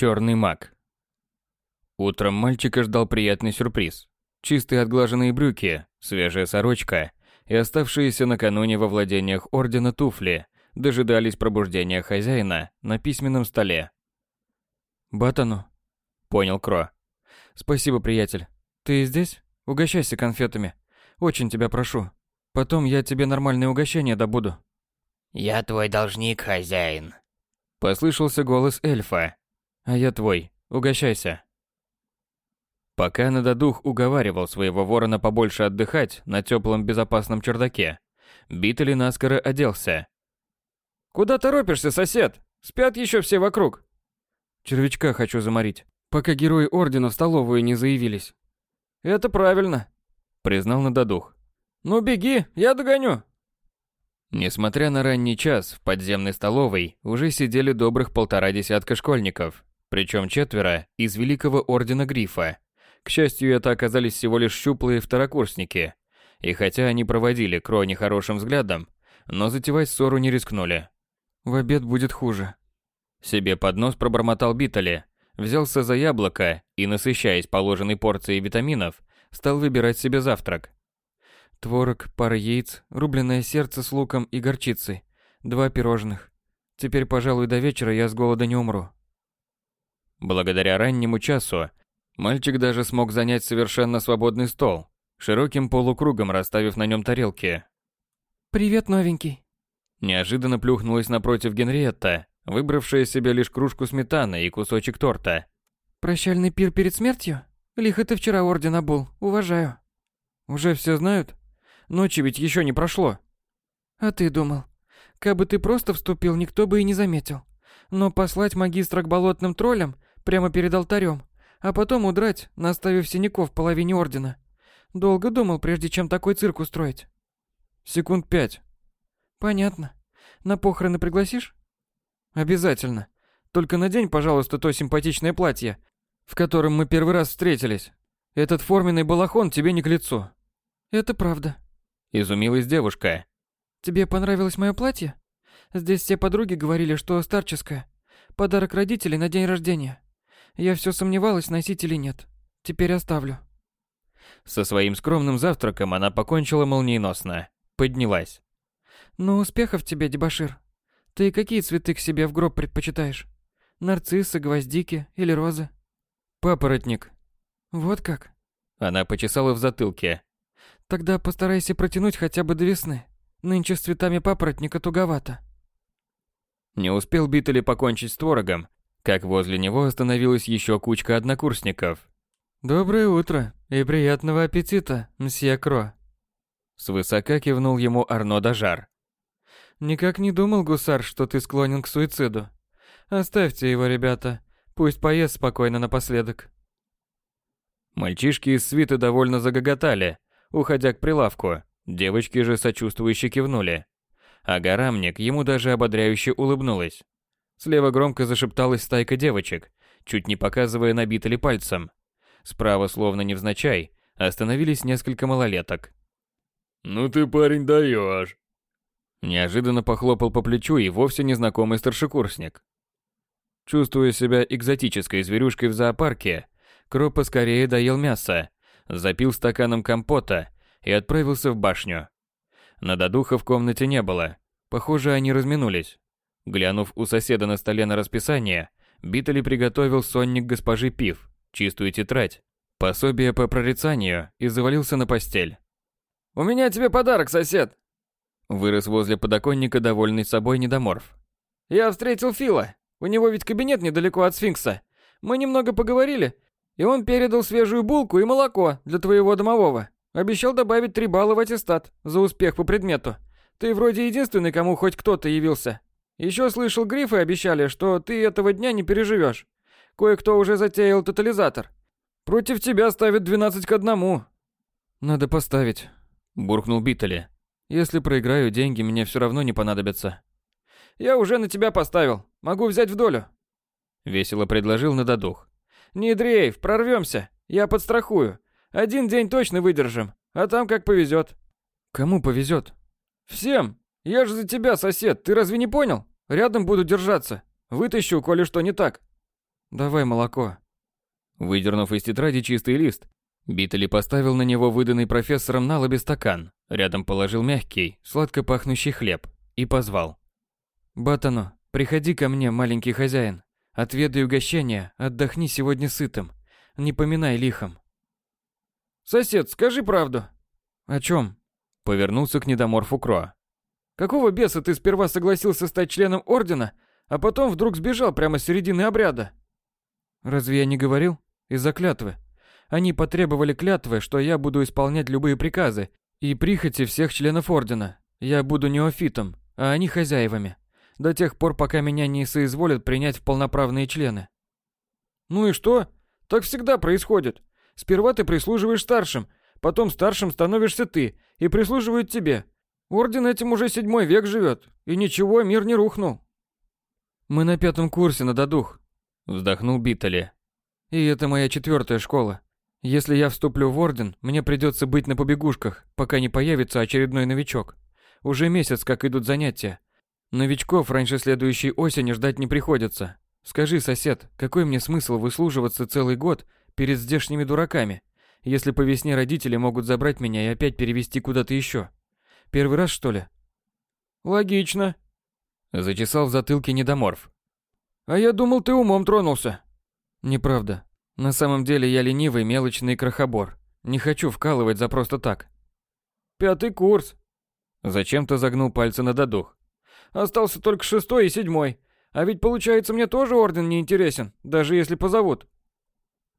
Черный маг. Утром мальчика ждал приятный сюрприз. Чистые отглаженные брюки, свежая сорочка и оставшиеся накануне во владениях ордена туфли дожидались пробуждения хозяина на письменном столе. «Батану», — понял Кро. «Спасибо, приятель. Ты здесь? Угощайся конфетами. Очень тебя прошу. Потом я тебе нормальное угощение добуду». «Я твой должник, хозяин», — послышался голос эльфа. «А я твой. Угощайся». Пока Нададух уговаривал своего ворона побольше отдыхать на теплом безопасном чердаке, Битали наскоро оделся. «Куда торопишься, сосед? Спят еще все вокруг». «Червячка хочу заморить, пока герои Ордена в столовую не заявились». «Это правильно», — признал Нададух. «Ну беги, я догоню». Несмотря на ранний час, в подземной столовой уже сидели добрых полтора десятка школьников, причем четверо из Великого Ордена Грифа. К счастью, это оказались всего лишь щуплые второкурсники. И хотя они проводили Крони хорошим взглядом, но затевать ссору не рискнули. «В обед будет хуже». Себе под нос пробормотал Битали, взялся за яблоко и, насыщаясь положенной порцией витаминов, стал выбирать себе завтрак. Творог, пара яиц, рубленое сердце с луком и горчицей, два пирожных. Теперь, пожалуй, до вечера я с голода не умру. Благодаря раннему часу Мальчик даже смог занять совершенно свободный стол, широким полукругом расставив на нем тарелки. «Привет, новенький!» Неожиданно плюхнулась напротив Генриетта, выбравшая себе лишь кружку сметаны и кусочек торта. «Прощальный пир перед смертью? Лихо ты вчера орден обул, уважаю». «Уже все знают? Ночи ведь еще не прошло». «А ты думал? Кабы ты просто вступил, никто бы и не заметил. Но послать магистра к болотным троллям прямо перед алтарем а потом удрать, наставив синяков в половине ордена. Долго думал, прежде чем такой цирк устроить. Секунд пять. Понятно. На похороны пригласишь? Обязательно. Только надень, пожалуйста, то симпатичное платье, в котором мы первый раз встретились. Этот форменный балахон тебе не к лицу. Это правда. Изумилась девушка. Тебе понравилось мое платье? Здесь все подруги говорили, что старческое. Подарок родителей на день рождения. Я все сомневалась, носить или нет. Теперь оставлю. Со своим скромным завтраком она покончила молниеносно. Поднялась. Ну, успехов тебе, дебошир. Ты какие цветы к себе в гроб предпочитаешь? Нарциссы, гвоздики или розы? Папоротник. Вот как? Она почесала в затылке. Тогда постарайся протянуть хотя бы до весны. Нынче с цветами папоротника туговато. Не успел Биттели покончить с творогом, как возле него остановилась еще кучка однокурсников. «Доброе утро и приятного аппетита, мсье Кро!» Свысока кивнул ему Арно Дажар. «Никак не думал, гусар, что ты склонен к суициду. Оставьте его, ребята, пусть поест спокойно напоследок». Мальчишки из свиты довольно загоготали, уходя к прилавку. Девочки же сочувствующе кивнули. А горамник ему даже ободряюще улыбнулась. Слева громко зашепталась стайка девочек, чуть не показывая набитали пальцем. Справа, словно невзначай, остановились несколько малолеток. «Ну ты, парень, даешь!» Неожиданно похлопал по плечу и вовсе незнакомый старшекурсник. Чувствуя себя экзотической зверюшкой в зоопарке, Кро поскорее доел мясо, запил стаканом компота и отправился в башню. Нададуха в комнате не было. Похоже, они разминулись. Глянув у соседа на столе на расписание, Биттели приготовил сонник госпожи Пив, чистую тетрадь, пособие по прорицанию и завалился на постель. «У меня тебе подарок, сосед!» Вырос возле подоконника довольный собой недоморф. «Я встретил Фила. У него ведь кабинет недалеко от сфинкса. Мы немного поговорили, и он передал свежую булку и молоко для твоего домового. Обещал добавить три балла в аттестат за успех по предмету. Ты вроде единственный, кому хоть кто-то явился. Еще слышал, грифы обещали, что ты этого дня не переживешь. Кое-кто уже затеял тотализатор. Против тебя ставят 12 к одному. Надо поставить, буркнул Биттели. Если проиграю, деньги мне все равно не понадобятся. Я уже на тебя поставил. Могу взять в долю. Весело предложил Нададух. Не дрейф, прорвемся. Я подстрахую. Один день точно выдержим, а там как повезет. Кому повезет? Всем. Я же за тебя, сосед, ты разве не понял? Рядом буду держаться. Вытащу, коли что не так. Давай молоко. Выдернув из тетради чистый лист, Биттели поставил на него выданный профессором на лобе стакан, рядом положил мягкий, сладко пахнущий хлеб и позвал. «Батану, приходи ко мне, маленький хозяин. Отведай угощение, отдохни сегодня сытым. Не поминай лихом». «Сосед, скажи правду». «О чем? Повернулся к недоморфу Кро. «Какого беса ты сперва согласился стать членом Ордена, а потом вдруг сбежал прямо с середины обряда?» «Разве я не говорил? Из-за клятвы. Они потребовали клятвы, что я буду исполнять любые приказы и прихоти всех членов Ордена. Я буду неофитом, а они хозяевами. До тех пор, пока меня не соизволят принять в полноправные члены». «Ну и что? Так всегда происходит. Сперва ты прислуживаешь старшим, потом старшим становишься ты, и прислуживают тебе. Орден этим уже седьмой век живет, и ничего, мир не рухнул. Мы на пятом курсе на додух. Вздохнул Биттели. И это моя четвертая школа. Если я вступлю в Орден, мне придется быть на побегушках, пока не появится очередной новичок. Уже месяц, как идут занятия. Новичков раньше следующей осени ждать не приходится. Скажи, сосед, какой мне смысл выслуживаться целый год перед здешними дураками, если по весне родители могут забрать меня и опять перевести куда-то еще? Первый раз, что ли? Логично. Зачесал в затылке недоморф. А я думал, ты умом тронулся. Неправда. На самом деле я ленивый, мелочный крохобор. Не хочу вкалывать за просто так. Пятый курс. Зачем-то загнул пальцы на додух. Остался только шестой и седьмой. А ведь получается мне тоже орден не интересен, даже если позовут.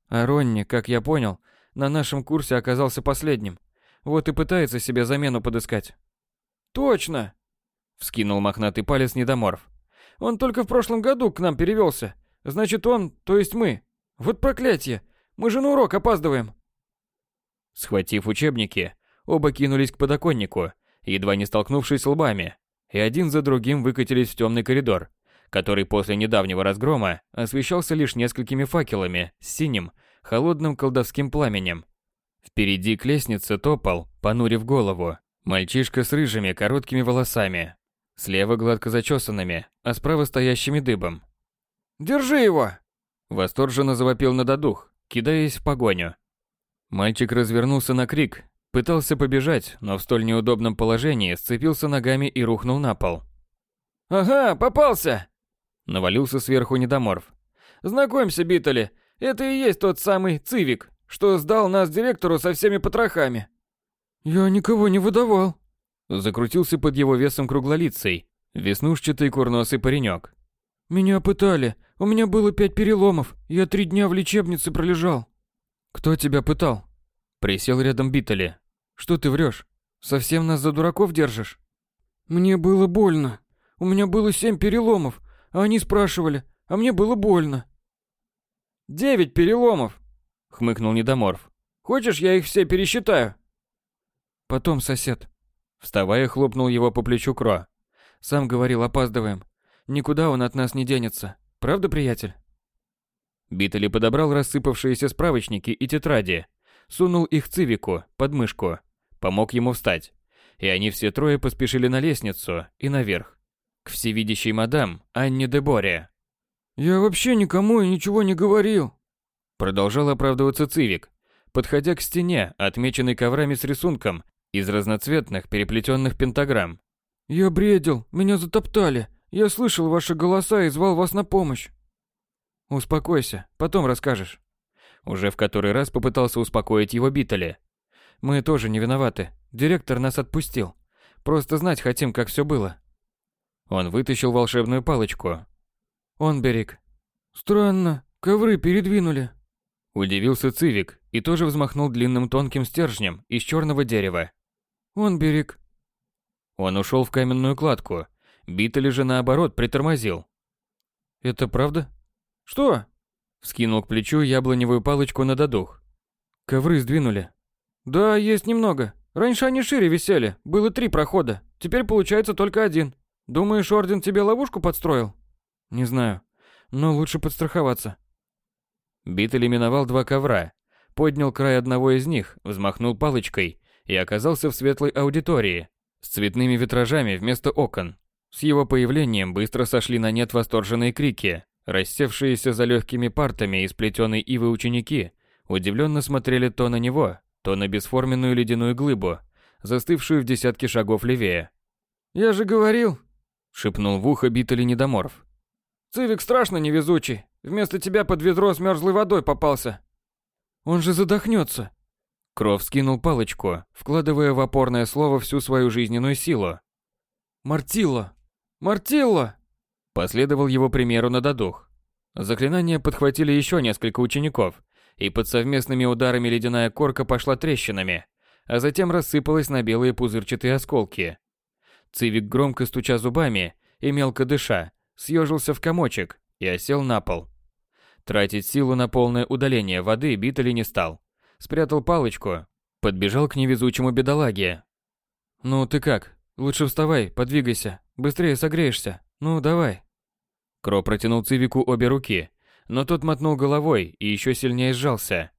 А Ронни, как я понял, на нашем курсе оказался последним. Вот и пытается себе замену подыскать. Точно, вскинул мохнатый палец недоморф. Он только в прошлом году к нам перевелся. Значит, он, то есть мы. Вот проклятие. Мы же на урок опаздываем. Схватив учебники, оба кинулись к подоконнику, едва не столкнувшись лбами, и один за другим выкатились в темный коридор, который после недавнего разгрома освещался лишь несколькими факелами с синим, холодным колдовским пламенем. Впереди к лестнице топал, понурив голову, мальчишка с рыжими короткими волосами, слева гладко зачесанными, а справа стоящими дыбом. «Держи его!» Восторженно завопил на додух, кидаясь в погоню. Мальчик развернулся на крик, пытался побежать, но в столь неудобном положении сцепился ногами и рухнул на пол. «Ага, попался!» Навалился сверху недоморф. «Знакомься, Биттели, это и есть тот самый Цивик, что сдал нас директору со всеми потрохами». «Я никого не выдавал». Закрутился под его весом круглолицей, веснушчатый курносый паренек. «Меня пытали. У меня было пять переломов. Я три дня в лечебнице пролежал». «Кто тебя пытал?» Присел рядом Биттели. «Что ты врешь? Совсем нас за дураков держишь?» «Мне было больно. У меня было семь переломов, а они спрашивали, а мне было больно». «Девять переломов!» — хмыкнул Недоморф. «Хочешь, я их все пересчитаю?» «Потом, сосед». Вставая, хлопнул его по плечу Кро. «Сам говорил, опаздываем. Никуда он от нас не денется. Правда, приятель?» Биттели подобрал рассыпавшиеся справочники и тетради, сунул их Цивику под мышку, помог ему встать. И они все трое поспешили на лестницу и наверх. К всевидящей мадам Анне де Боре. «Я вообще никому и ничего не говорил», Продолжал оправдываться Цивик, подходя к стене, отмеченной коврами с рисунком из разноцветных переплетенных пентаграмм. «Я бредил, меня затоптали. Я слышал ваши голоса и звал вас на помощь». «Успокойся, потом расскажешь». Уже в который раз попытался успокоить его Биттели. «Мы тоже не виноваты. Директор нас отпустил. Просто знать хотим, как все было». Он вытащил волшебную палочку. «Он берег». «Странно, ковры передвинули». Удивился Цивик и тоже взмахнул длинным тонким стержнем из черного дерева. «Он берег». Он ушел в каменную кладку. Биттели же наоборот притормозил. «Это правда?» «Что?» Вскинул к плечу яблоневую палочку на додух. «Ковры сдвинули». «Да, есть немного. Раньше они шире висели, было три прохода. Теперь получается только один. Думаешь, Орден тебе ловушку подстроил?» «Не знаю. Но лучше подстраховаться». Биттель миновал два ковра, поднял край одного из них, взмахнул палочкой и оказался в светлой аудитории с цветными витражами вместо окон. С его появлением быстро сошли на нет восторженные крики, Рассевшиеся за легкими партами из плетеной ивы ученики удивленно смотрели то на него, то на бесформенную ледяную глыбу, застывшую в десятке шагов левее. «Я же говорил!» — шепнул в ухо битый недоморф. «Цивик страшно невезучий. Вместо тебя под ведро с мерзлой водой попался». «Он же задохнется!» Кров скинул палочку, вкладывая в опорное слово всю свою жизненную силу. «Мартилло!» «Мартилло!» Последовал его примеру на додух. Заклинание подхватили еще несколько учеников, и под совместными ударами ледяная корка пошла трещинами, а затем рассыпалась на белые пузырчатые осколки. Цивик, громко стуча зубами и мелко дыша, съежился в комочек и осел на пол. Тратить силу на полное удаление воды Битали не стал. Спрятал палочку, подбежал к невезучему бедолаге. «Ну ты как? Лучше вставай, подвигайся, быстрее согреешься. Ну, давай». Кро протянул Цивику обе руки, но тот мотнул головой и еще сильнее сжался.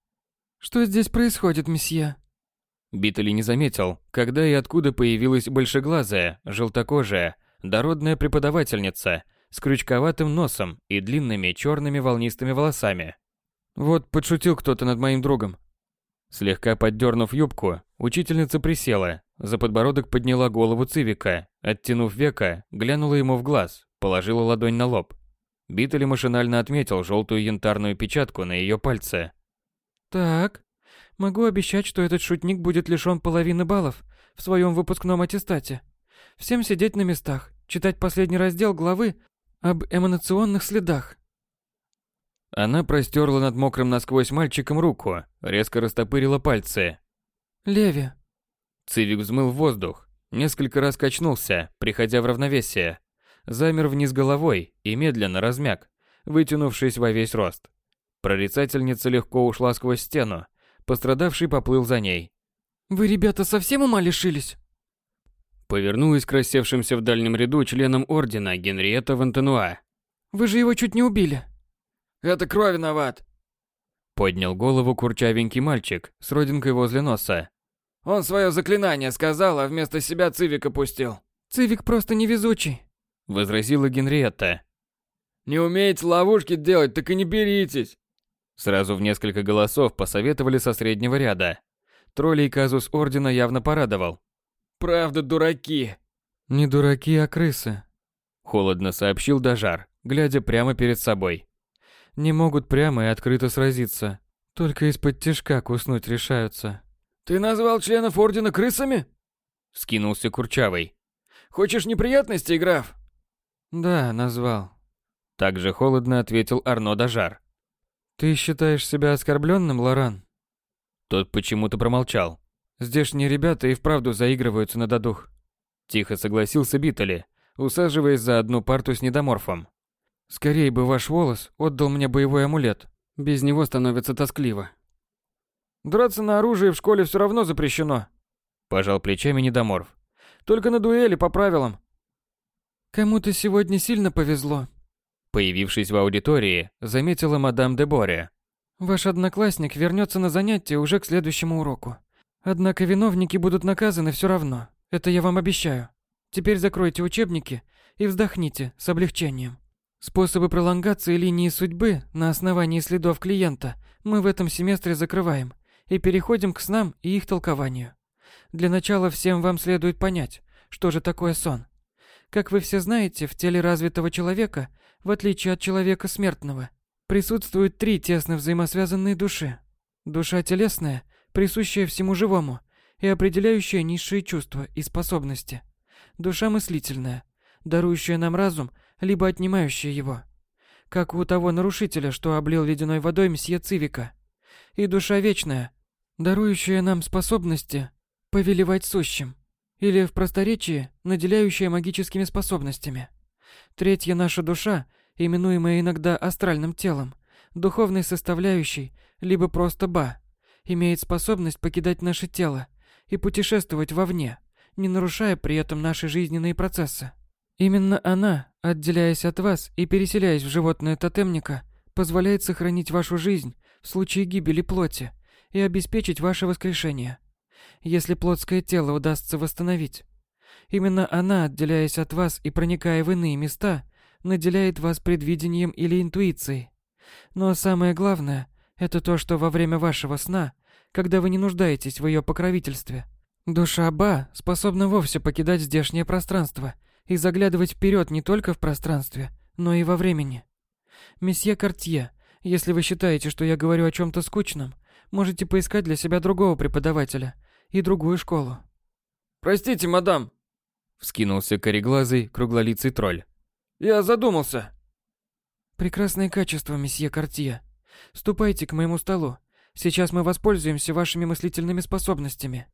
«Что здесь происходит, месье?» Битали не заметил, когда и откуда появилась большеглазая, желтокожая, дородная преподавательница с крючковатым носом и длинными черными волнистыми волосами. «Вот подшутил кто-то над моим другом». Слегка поддернув юбку, учительница присела, за подбородок подняла голову Цивика, оттянув века, глянула ему в глаз, положила ладонь на лоб. Битали машинально отметил желтую янтарную печатку на ее пальце. «Так, могу обещать, что этот шутник будет лишён половины баллов в своем выпускном аттестате. Всем сидеть на местах, читать последний раздел главы об эманационных следах». Она простерла над мокрым насквозь мальчиком руку, резко растопырила пальцы. «Леви». Цивик взмыл в воздух, несколько раз качнулся, приходя в равновесие, замер вниз головой и медленно размяк, вытянувшись во весь рост. Прорицательница легко ушла сквозь стену, пострадавший поплыл за ней. «Вы, ребята, совсем ума лишились?» Повернулась к рассевшимся в дальнем ряду членам Ордена Генриетта Вантенуа. «Вы же его чуть не убили!» «Это Кро виноват!» Поднял голову курчавенький мальчик с родинкой возле носа. «Он свое заклинание сказал, а вместо себя Цивика пустил!» «Цивик просто невезучий!» Возразила Генриетта. «Не умеете ловушки делать, так и не беритесь!» Сразу в несколько голосов посоветовали со среднего ряда. Троллей казус Ордена явно порадовал. «Правда, дураки!» «Не дураки, а крысы», — холодно сообщил Дажар, глядя прямо перед собой. «Не могут прямо и открыто сразиться, только из-под тишка куснуть решаются». «Ты назвал членов Ордена крысами?» — скинулся Курчавый. «Хочешь неприятностей, граф?» «Да, назвал». Так же холодно ответил Арно Дажар. «Ты считаешь себя оскорбленным, Лоран?» Тот почему-то промолчал. Здешние ребята и вправду заигрываются на додух. Тихо согласился Битали, усаживаясь за одну парту с недоморфом. Скорее бы ваш волос отдал мне боевой амулет. Без него становится тоскливо. Драться на оружие в школе все равно запрещено. Пожал плечами недоморф. Только на дуэли по правилам. Кому-то сегодня сильно повезло. Появившись в аудитории, заметила мадам де Боре. Ваш одноклассник вернется на занятия уже к следующему уроку. Однако виновники будут наказаны все равно. Это я вам обещаю. Теперь закройте учебники и вздохните с облегчением. Способы пролонгации линии судьбы на основании следов клиента мы в этом семестре закрываем и переходим к снам и их толкованию. Для начала всем вам следует понять, что же такое сон. Как вы все знаете, в теле развитого человека, в отличие от человека смертного, присутствуют три тесно взаимосвязанные души. Душа телесная, присущая всему живому и определяющая низшие чувства и способности. Душа мыслительная, дарующая нам разум, либо отнимающая его. Как у того нарушителя, что облил ледяной водой мсье Цивика. И душа вечная, дарующая нам способности повелевать сущим, или в просторечии, наделяющая магическими способностями. Третья наша душа, именуемая иногда астральным телом, духовной составляющей, либо просто ба, имеет способность покидать наше тело и путешествовать вовне, не нарушая при этом наши жизненные процессы. Именно она, отделяясь от вас и переселяясь в животное тотемника, позволяет сохранить вашу жизнь в случае гибели плоти и обеспечить ваше воскрешение, если плотское тело удастся восстановить. Именно она, отделяясь от вас и проникая в иные места, наделяет вас предвидением или интуицией. Но самое главное – это то, что во время вашего сна, когда вы не нуждаетесь в ее покровительстве, душа Ба способна вовсе покидать здешнее пространство и заглядывать вперед не только в пространстве, но и во времени. Месье Кортье, если вы считаете, что я говорю о чем-то скучном, можете поискать для себя другого преподавателя и другую школу. Простите, мадам, вскинулся кореглазый, круглолицый тролль. Я задумался. Прекрасное качество, месье Кортье. Ступайте к моему столу. Сейчас мы воспользуемся вашими мыслительными способностями.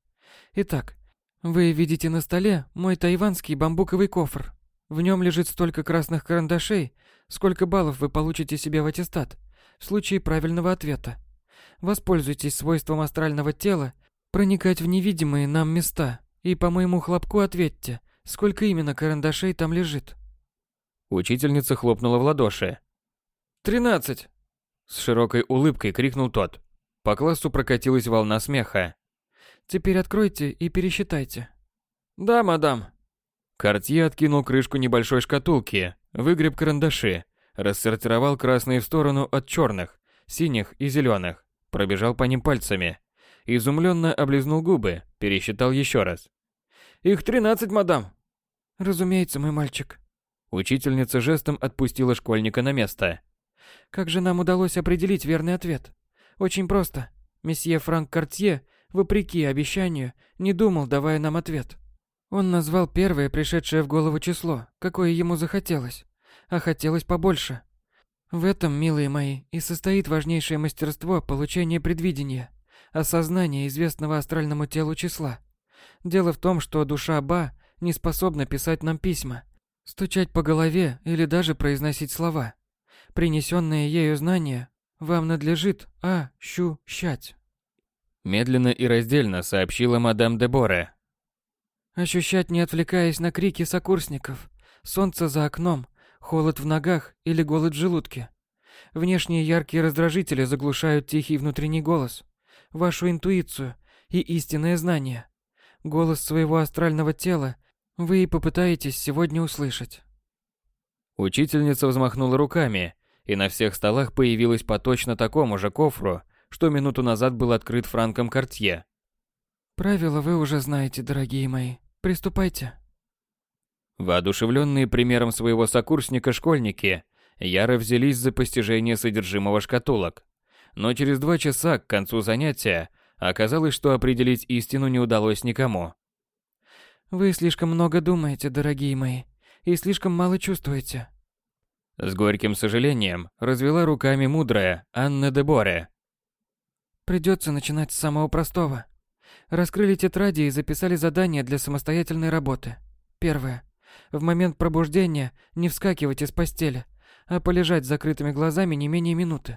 Итак, вы видите на столе мой тайванский бамбуковый кофр. В нем лежит столько красных карандашей, сколько баллов вы получите себе в аттестат в случае правильного ответа. Воспользуйтесь свойством астрального тела проникать в невидимые нам места и по моему хлопку ответьте, сколько именно карандашей там лежит. Учительница хлопнула в ладоши. «Тринадцать!» С широкой улыбкой крикнул тот. По классу прокатилась волна смеха. «Теперь откройте и пересчитайте». «Да, мадам». Кортье откинул крышку небольшой шкатулки, выгреб карандаши, рассортировал красные в сторону от черных, синих и зеленых, пробежал по ним пальцами. Изумленно облизнул губы, пересчитал еще раз. «Их тринадцать, мадам!» «Разумеется, мой мальчик». Учительница жестом отпустила школьника на место. Как же нам удалось определить верный ответ? Очень просто. Месье Франк Кортье, вопреки обещанию, не думал, давая нам ответ. Он назвал первое пришедшее в голову число, какое ему захотелось. А хотелось побольше. В этом, милые мои, и состоит важнейшее мастерство получения предвидения, осознания известного астральному телу числа. Дело в том, что душа Ба не способна писать нам письма, стучать по голове или даже произносить слова. Принесенные ею знания вам надлежит ощущать. Медленно и раздельно сообщила мадам де Боре. Ощущать, не отвлекаясь на крики сокурсников, солнце за окном, холод в ногах или голод в желудке. Внешние яркие раздражители заглушают тихий внутренний голос, вашу интуицию и истинное знание. Голос своего астрального тела вы и попытаетесь сегодня услышать. Учительница взмахнула руками, и на всех столах появилась по точно такому же кофру, что минуту назад был открыт Франком Кортье. Правила вы уже знаете, дорогие мои. Приступайте. Воодушевленные примером своего сокурсника школьники яро взялись за постижение содержимого шкатулок. Но через два часа к концу занятия оказалось, что определить истину не удалось никому. Вы слишком много думаете, дорогие мои, и слишком мало чувствуете. С горьким сожалением развела руками мудрая Анна де Боре. Придется начинать с самого простого. Раскрыли тетради и записали задания для самостоятельной работы. Первое. В момент пробуждения не вскакивать из постели, а полежать с закрытыми глазами не менее минуты.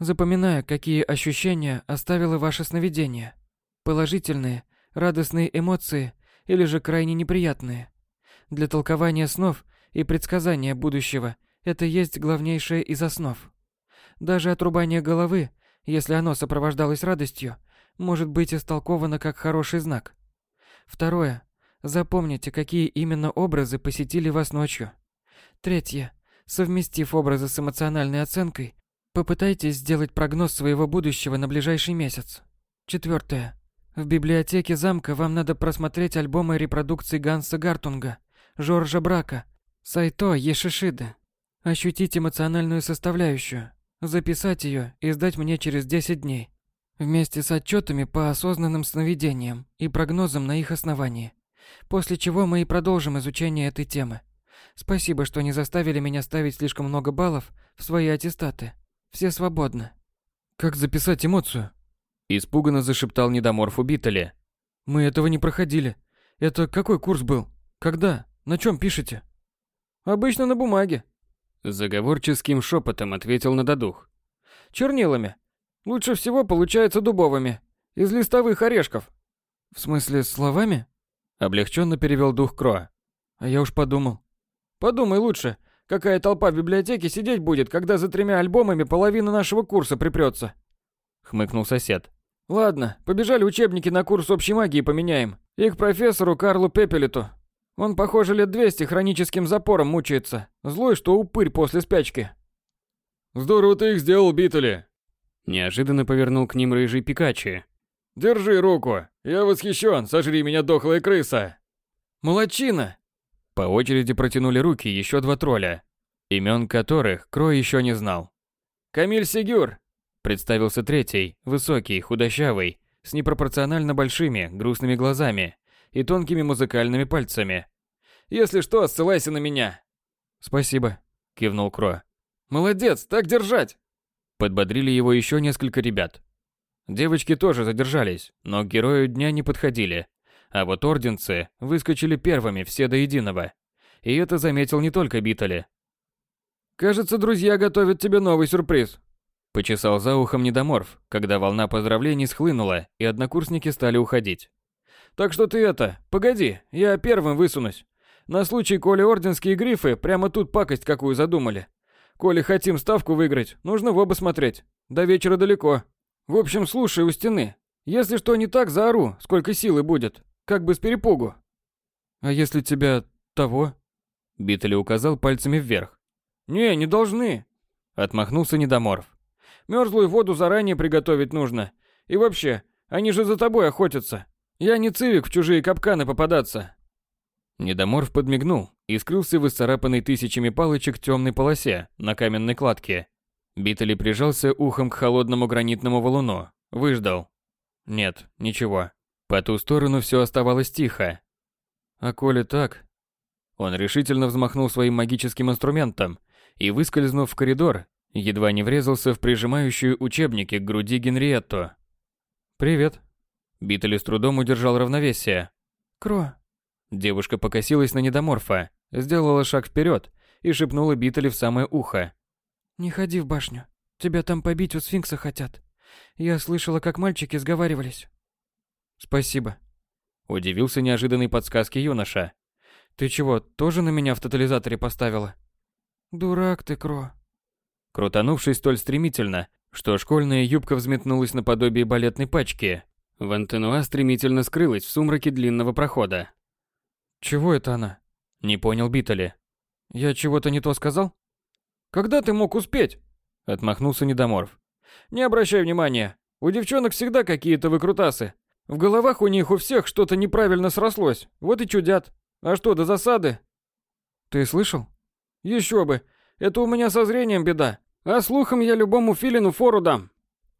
Запоминая, какие ощущения оставило ваше сновидение. Положительные, радостные эмоции или же крайне неприятные. Для толкования снов и предсказания будущего это есть главнейшее из основ. Даже отрубание головы, если оно сопровождалось радостью, может быть истолковано как хороший знак. Второе. Запомните, какие именно образы посетили вас ночью. Третье. Совместив образы с эмоциональной оценкой, попытайтесь сделать прогноз своего будущего на ближайший месяц. Четвертое. В библиотеке замка вам надо просмотреть альбомы репродукций Ганса Гартунга, Жоржа Брака, Сайто Ешишиды, Ощутить эмоциональную составляющую, записать ее и сдать мне через 10 дней. Вместе с отчетами по осознанным сновидениям и прогнозам на их основании. После чего мы и продолжим изучение этой темы. Спасибо, что не заставили меня ставить слишком много баллов в свои аттестаты. Все свободны. Как записать эмоцию? Испуганно зашептал недоморф у Биттеля. Мы этого не проходили. Это какой курс был? Когда? На чем пишете? Обычно на бумаге, Заговорческим шепотом ответил Нададух. Чернилами. Лучше всего получается дубовыми. Из листовых орешков. В смысле, словами? Облегченно перевел дух Кро. А я уж подумал. Подумай лучше, какая толпа в библиотеке сидеть будет, когда за тремя альбомами половина нашего курса припрется. Хмыкнул сосед. Ладно, побежали учебники на курс общей магии поменяем. И к профессору Карлу Пепелету. Он, похоже, лет 200 хроническим запором мучается. Злой, что упырь после спячки. Здорово ты их сделал, Битали. Неожиданно повернул к ним рыжий Пикачи. Держи руку. Я восхищен. Сожри меня, дохлая крыса. Молодчина. По очереди протянули руки еще два тролля, имен которых Крой еще не знал. Камиль Сигюр. Представился третий, высокий, худощавый, с непропорционально большими, грустными глазами и тонкими музыкальными пальцами. Если что, ссылайся на меня. Спасибо, кивнул Кро. Молодец, так держать. Подбодрили его еще несколько ребят. Девочки тоже задержались, но к герою дня не подходили. А вот орденцы выскочили первыми все до единого. И это заметил не только Битали. «Кажется, друзья готовят тебе новый сюрприз», — почесал за ухом недоморф, когда волна поздравлений схлынула, и однокурсники стали уходить. Так что ты это, погоди, я первым высунусь. На случай, коли орденские грифы прямо тут пакость какую задумали. Коли хотим ставку выиграть, нужно в оба смотреть. До вечера далеко. В общем, слушай у стены. Если что не так, заору, сколько силы будет. Как бы с перепугу. А если тебя того? Битали указал пальцами вверх. Не, не должны. Отмахнулся недоморф. Мерзлую воду заранее приготовить нужно. И вообще, они же за тобой охотятся. Я не цивик в чужие капканы попадаться. Недоморф подмигнул и скрылся в исцарапанной тысячами палочек темной полосе на каменной кладке. Битали прижался ухом к холодному гранитному валуну, выждал. Нет, ничего. По ту сторону все оставалось тихо. А коли так... Он решительно взмахнул своим магическим инструментом и, выскользнув в коридор, едва не врезался в прижимающую учебники к груди Генриетту. «Привет», Битали с трудом удержал равновесие. «Кро». Девушка покосилась на недоморфа, сделала шаг вперед и шепнула Битали в самое ухо. «Не ходи в башню. Тебя там побить у сфинкса хотят. Я слышала, как мальчики сговаривались». «Спасибо». Удивился неожиданной подсказки юноша. «Ты чего, тоже на меня в тотализаторе поставила?» «Дурак ты, Кро». Крутанувшись столь стремительно, что школьная юбка взметнулась наподобие балетной пачки, Вантенуа стремительно скрылась в сумраке длинного прохода. «Чего это она?» Не понял Битали. «Я чего-то не то сказал?» «Когда ты мог успеть?» Отмахнулся Недоморф. «Не обращай внимания. У девчонок всегда какие-то выкрутасы. В головах у них у всех что-то неправильно срослось. Вот и чудят. А что, до засады?» «Ты слышал?» «Еще бы. Это у меня со зрением беда. А слухом я любому филину фору дам.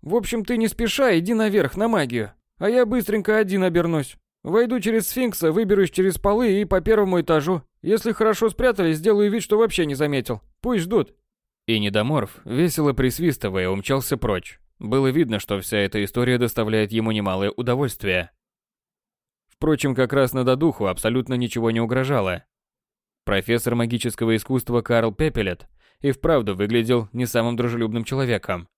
В общем, ты не спеша, иди наверх на магию. А я быстренько один обернусь. Войду через сфинкса, выберусь через полы и по первому этажу. Если хорошо спрятались, сделаю вид, что вообще не заметил. Пусть ждут. И недоморф, весело присвистывая, умчался прочь. Было видно, что вся эта история доставляет ему немалое удовольствие. Впрочем, как раз на додуху абсолютно ничего не угрожало. Профессор магического искусства Карл Пепелет и вправду выглядел не самым дружелюбным человеком.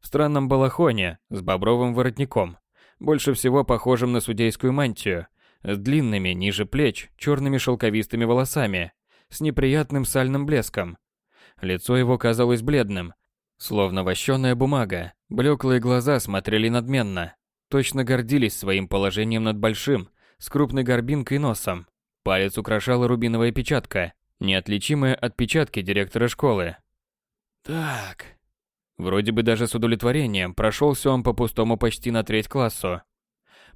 В странном балахоне, с бобровым воротником, больше всего похожим на судейскую мантию, с длинными ниже плеч черными шелковистыми волосами, с неприятным сальным блеском. Лицо его казалось бледным, словно вощеная бумага, блеклые глаза смотрели надменно, точно гордились своим положением над большим, с крупной горбинкой носом. Палец украшала рубиновая печатка, неотличимая от печатки директора школы. «Так, Вроде бы даже с удовлетворением прошелся он по пустому почти на треть классу.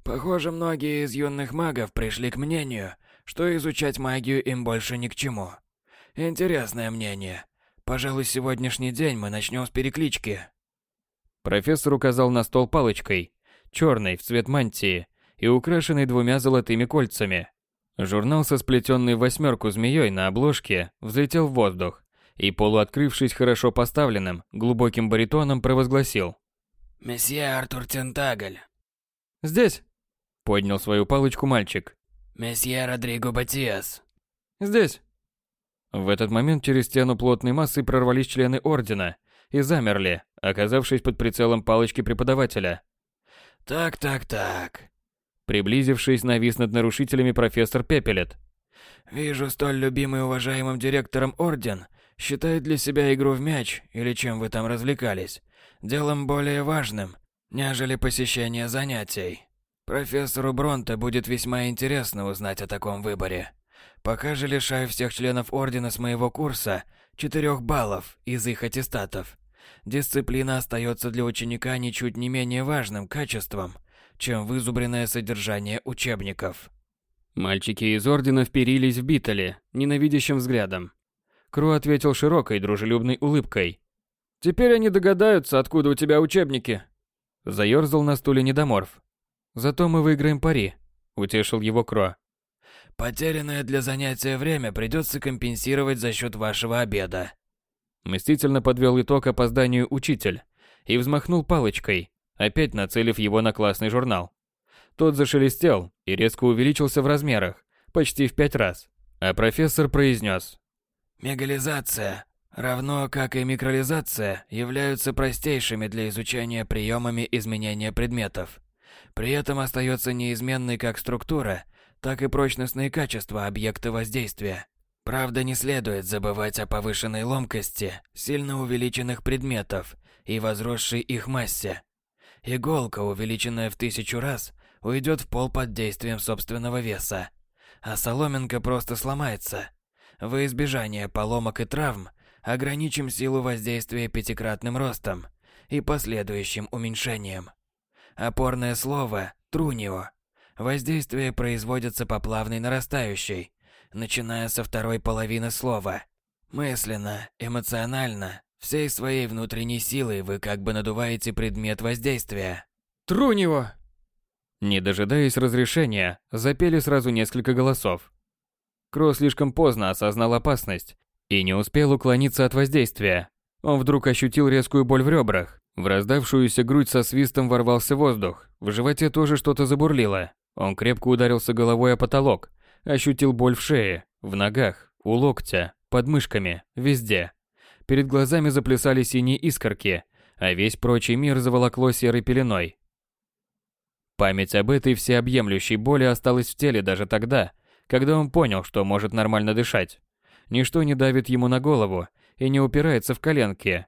Похоже, многие из юных магов пришли к мнению, что изучать магию им больше ни к чему. Интересное мнение. Пожалуй, сегодняшний день мы начнем с переклички. Профессор указал на стол палочкой, черной в цвет мантии и украшенной двумя золотыми кольцами. Журнал со сплетенной восьмерку змеей на обложке взлетел в воздух и, полуоткрывшись хорошо поставленным, глубоким баритоном провозгласил. «Месье Артур Тентагль». «Здесь!» — поднял свою палочку мальчик. «Месье Родриго Батиас». «Здесь!» В этот момент через стену плотной массы прорвались члены Ордена и замерли, оказавшись под прицелом палочки преподавателя. «Так, так, так». Приблизившись, навис над нарушителями профессор Пепелет. «Вижу, столь любимый уважаемым директором Орден считает для себя игру в мяч, или чем вы там развлекались, делом более важным, нежели посещение занятий. Профессору Бронте будет весьма интересно узнать о таком выборе. Пока же лишаю всех членов Ордена с моего курса четырех баллов из их аттестатов. Дисциплина остается для ученика ничуть не менее важным качеством, чем вызубренное содержание учебников. Мальчики из Ордена вперились в Биттеле ненавидящим взглядом. Кру ответил широкой дружелюбной улыбкой. «Теперь они догадаются, откуда у тебя учебники». Заёрзал на стуле недоморф. «Зато мы выиграем пари», — утешил его Кро. Потерянное для занятия время придется компенсировать за счет вашего обеда. Мстительно подвел итог опозданию учитель и взмахнул палочкой, опять нацелив его на классный журнал. Тот зашелестел и резко увеличился в размерах, почти в пять раз. А профессор произнес. Мегализация, равно как и микролизация, являются простейшими для изучения приемами изменения предметов. При этом остается неизменной как структура, так и прочностные качества объекта воздействия. Правда, не следует забывать о повышенной ломкости сильно увеличенных предметов и возросшей их массе. Иголка, увеличенная в тысячу раз, уйдет в пол под действием собственного веса, а соломинка просто сломается. Во избежание поломок и травм ограничим силу воздействия пятикратным ростом и последующим уменьшением. Опорное слово «трунио» Воздействие производится по плавной нарастающей, начиная со второй половины слова. Мысленно, эмоционально, всей своей внутренней силой вы как бы надуваете предмет воздействия. Тру него! Не дожидаясь разрешения, запели сразу несколько голосов. Кро слишком поздно осознал опасность и не успел уклониться от воздействия. Он вдруг ощутил резкую боль в ребрах. В раздавшуюся грудь со свистом ворвался воздух. В животе тоже что-то забурлило. Он крепко ударился головой о потолок, ощутил боль в шее, в ногах, у локтя, под мышками, везде. Перед глазами заплясали синие искорки, а весь прочий мир заволокло серой пеленой. Память об этой всеобъемлющей боли осталась в теле даже тогда, когда он понял, что может нормально дышать. Ничто не давит ему на голову и не упирается в коленки.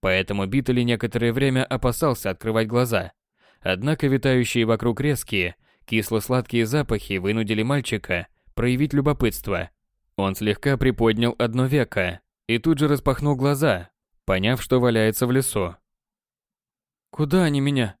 Поэтому Битали некоторое время опасался открывать глаза. Однако витающие вокруг резкие, Кисло-сладкие запахи вынудили мальчика проявить любопытство. Он слегка приподнял одно веко и тут же распахнул глаза, поняв, что валяется в лесу. «Куда они меня?»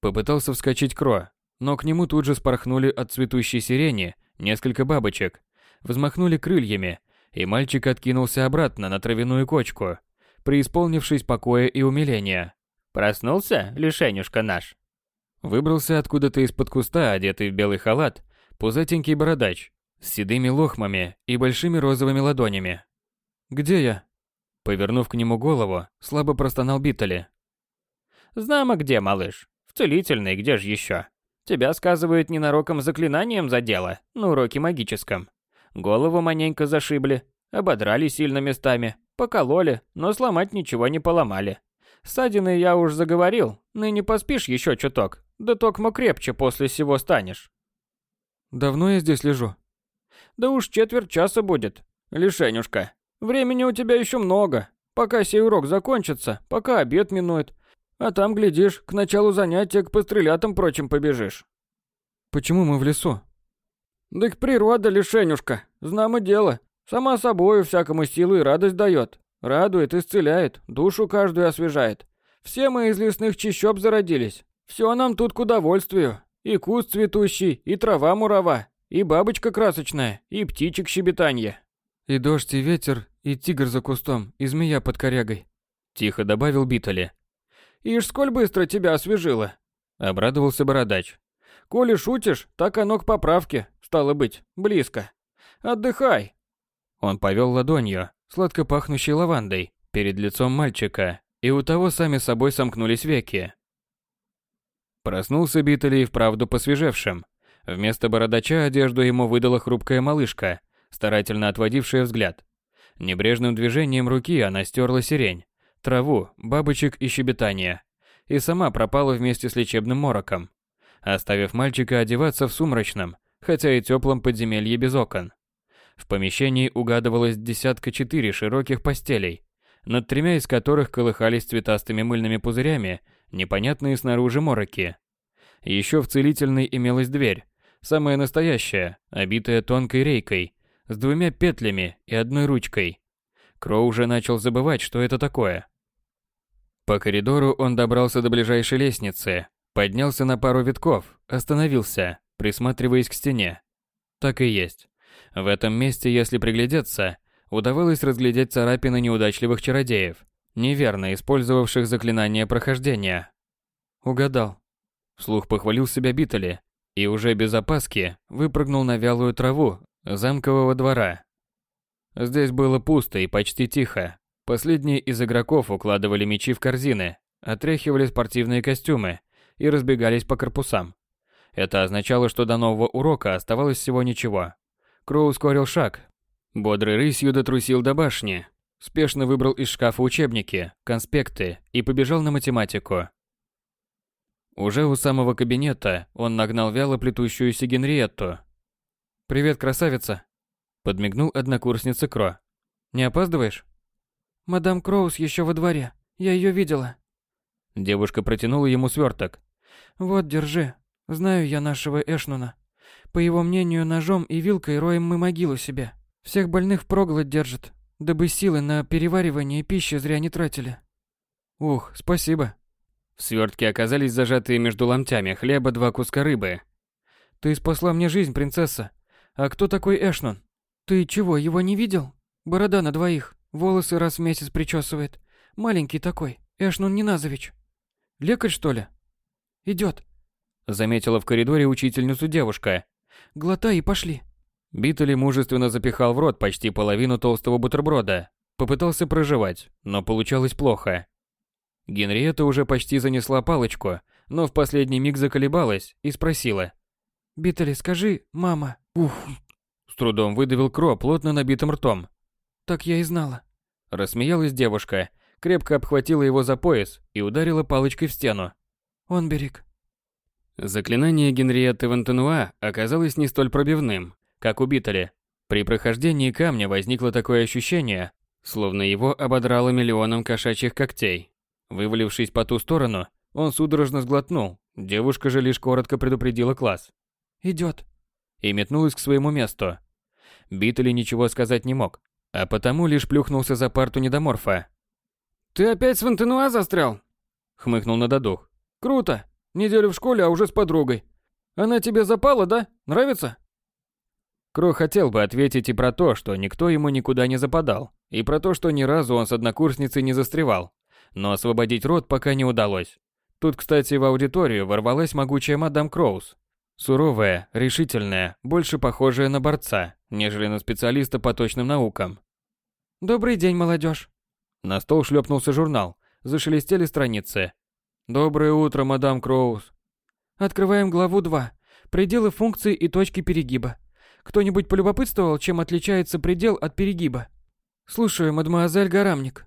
Попытался вскочить Кро, но к нему тут же спорхнули от цветущей сирени несколько бабочек, взмахнули крыльями, и мальчик откинулся обратно на травяную кочку, преисполнившись покоя и умиления. «Проснулся, лишенюшка наш?» Выбрался откуда-то из-под куста, одетый в белый халат, пузатенький бородач, с седыми лохмами и большими розовыми ладонями. «Где я?» Повернув к нему голову, слабо простонал Биттали. «Знамо где, малыш. В целительной, где же еще? Тебя, сказывают, ненароком заклинанием задело, на уроке магическом. Голову маненько зашибли, ободрали сильно местами, покололи, но сломать ничего не поломали. Ссадины я уж заговорил, ныне поспишь еще чуток, да токмо крепче после всего станешь. Давно я здесь лежу? Да уж четверть часа будет. Лишенюшка, времени у тебя еще много. Пока сей урок закончится, пока обед минует. А там, глядишь, к началу занятия к пострелятам прочим побежишь. Почему мы в лесу? Дык природа, лишенюшка, знамо дело. Сама собою всякому силу и радость дает. Радует, исцеляет, душу каждую освежает. Все мы из лесных чащоб зародились. Все нам тут к удовольствию. И куст цветущий, и трава мурава, и бабочка красочная, и птичек щебетанье. И дождь, и ветер, и тигр за кустом, и змея под корягой. Тихо добавил Битали. Ишь, сколь быстро тебя освежило. Обрадовался бородач. Коли шутишь, так оно к поправке, стало быть, близко. Отдыхай. Он повел ладонью, сладко пахнущей лавандой, перед лицом мальчика, и у того сами собой сомкнулись веки. Проснулся Биттели и вправду посвежевшим. Вместо бородача одежду ему выдала хрупкая малышка, старательно отводившая взгляд. Небрежным движением руки она стерла сирень, траву, бабочек и щебетание, и сама пропала вместе с лечебным мороком, оставив мальчика одеваться в сумрачном, хотя и теплом подземелье без окон. В помещении угадывалось десятка четыре широких постелей, над тремя из которых колыхались цветастыми мыльными пузырями непонятные снаружи мороки. Еще в целительной имелась дверь, самая настоящая, обитая тонкой рейкой, с двумя петлями и одной ручкой. Кроу уже начал забывать, что это такое. По коридору он добрался до ближайшей лестницы, поднялся на пару витков, остановился, присматриваясь к стене. Так и есть. В этом месте, если приглядеться, удавалось разглядеть царапины неудачливых чародеев, неверно использовавших заклинание прохождения. Угадал. Вслух похвалил себя Битали и уже без опаски выпрыгнул на вялую траву замкового двора. Здесь было пусто и почти тихо. Последние из игроков укладывали мечи в корзины, отряхивали спортивные костюмы и разбегались по корпусам. Это означало, что до нового урока оставалось всего ничего. Кроу ускорил шаг. Бодрый рысью дотрусил до башни. Спешно выбрал из шкафа учебники, конспекты и побежал на математику. Уже у самого кабинета он нагнал вяло плетущуюся Генриетту. «Привет, красавица!» Подмигнул однокурсница Кро. «Не опаздываешь?» «Мадам Кроус еще во дворе. Я ее видела». Девушка протянула ему сверток. «Вот, держи. Знаю я нашего Эшнуна. По его мнению, ножом и вилкой роем мы могилу себе. Всех больных впроголодь держит, дабы силы на переваривание пищи зря не тратили». «Ух, спасибо», в свертке оказались зажатые между ломтями хлеба два куска рыбы. «Ты спасла мне жизнь, принцесса. А кто такой Эшнон?» «Ты чего, его не видел? Борода на двоих, волосы раз в месяц причесывает. Маленький такой, Эшнон Ниназович. Лекарь, что ли?» «Идет», — заметила в коридоре учительницу девушка. «Глотай и пошли». Битали мужественно запихал в рот почти половину толстого бутерброда. Попытался проживать, но получалось плохо. Генриетта уже почти занесла палочку, но в последний миг заколебалась и спросила. «Биттели, скажи, мама...» «Ух...» С трудом выдавил Кро плотно набитым ртом. «Так я и знала». Рассмеялась девушка, крепко обхватила его за пояс и ударила палочкой в стену. «Он берег». Заклинание Генриетты Вантенуа оказалось не столь пробивным, как у Биттели. При прохождении камня возникло такое ощущение, словно его ободрало миллионом кошачьих когтей. Вывалившись по ту сторону, он судорожно сглотнул. Девушка же лишь коротко предупредила класс. «Идет». И метнулась к своему месту. Битли ничего сказать не мог, а потому лишь плюхнулся за парту недоморфа. «Ты опять с Вантенуа застрял?» Хмыкнул на додух. «Круто. Неделю в школе, а уже с подругой. Она тебе запала, да? Нравится?» Кро хотел бы ответить и про то, что никто ему никуда не западал, и про то, что ни разу он с однокурсницей не застревал но освободить рот пока не удалось. Тут, кстати, в аудиторию ворвалась могучая мадам Кроуз. Суровая, решительная, больше похожая на борца, нежели на специалиста по точным наукам. «Добрый день, молодежь!» На стол шлепнулся журнал, зашелестели страницы. «Доброе утро, мадам Кроуз!» Открываем главу 2. Пределы функций и точки перегиба. Кто-нибудь полюбопытствовал, чем отличается предел от перегиба? Слушаю, мадемуазель Гарамник.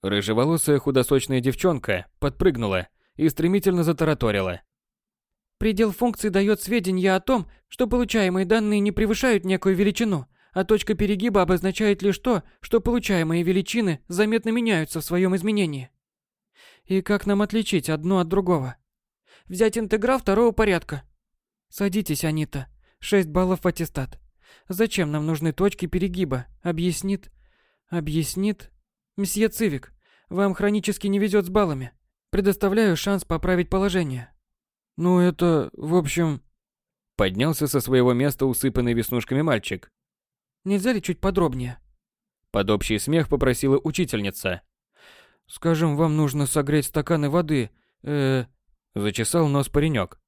Рыжеволосая худосочная девчонка подпрыгнула и стремительно затараторила. Предел функции дает сведения о том, что получаемые данные не превышают некую величину, а точка перегиба обозначает лишь то, что получаемые величины заметно меняются в своем изменении. И как нам отличить одно от другого? Взять интеграл второго порядка. Садитесь, Анита. 6 баллов в аттестат. Зачем нам нужны точки перегиба? Объяснит... Объяснит... Мсье Цивик. Вам хронически не везет с баллами. Предоставляю шанс поправить положение. Ну это, в общем... Поднялся со своего места усыпанный веснушками мальчик. Нельзя ли чуть подробнее? Под общий смех попросила учительница. Скажем, вам нужно согреть стаканы воды. Э, зачесал нос паренек.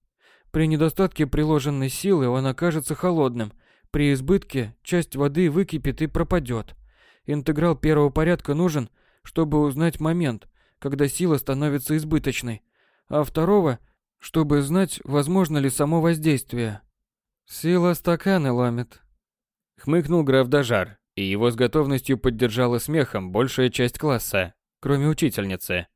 При недостатке приложенной силы он окажется холодным. При избытке часть воды выкипит и пропадет. Интеграл первого порядка нужен, чтобы узнать момент, когда сила становится избыточной, а второго, чтобы знать, возможно ли само воздействие. Сила стаканы ломит. Хмыкнул граф Дажар, и его с готовностью поддержала смехом большая часть класса, кроме учительницы.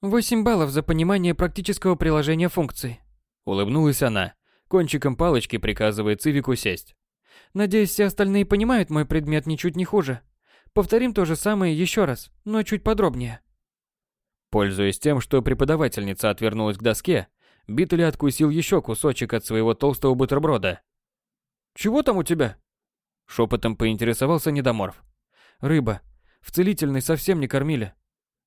Восемь баллов за понимание практического приложения функций. Улыбнулась она, кончиком палочки приказывая Цивику сесть. Надеюсь, все остальные понимают мой предмет ничуть не хуже. Повторим то же самое еще раз, но чуть подробнее. Пользуясь тем, что преподавательница отвернулась к доске, Биттли откусил еще кусочек от своего толстого бутерброда. «Чего там у тебя?» Шепотом поинтересовался недоморф. Рыба. В целительной совсем не кормили.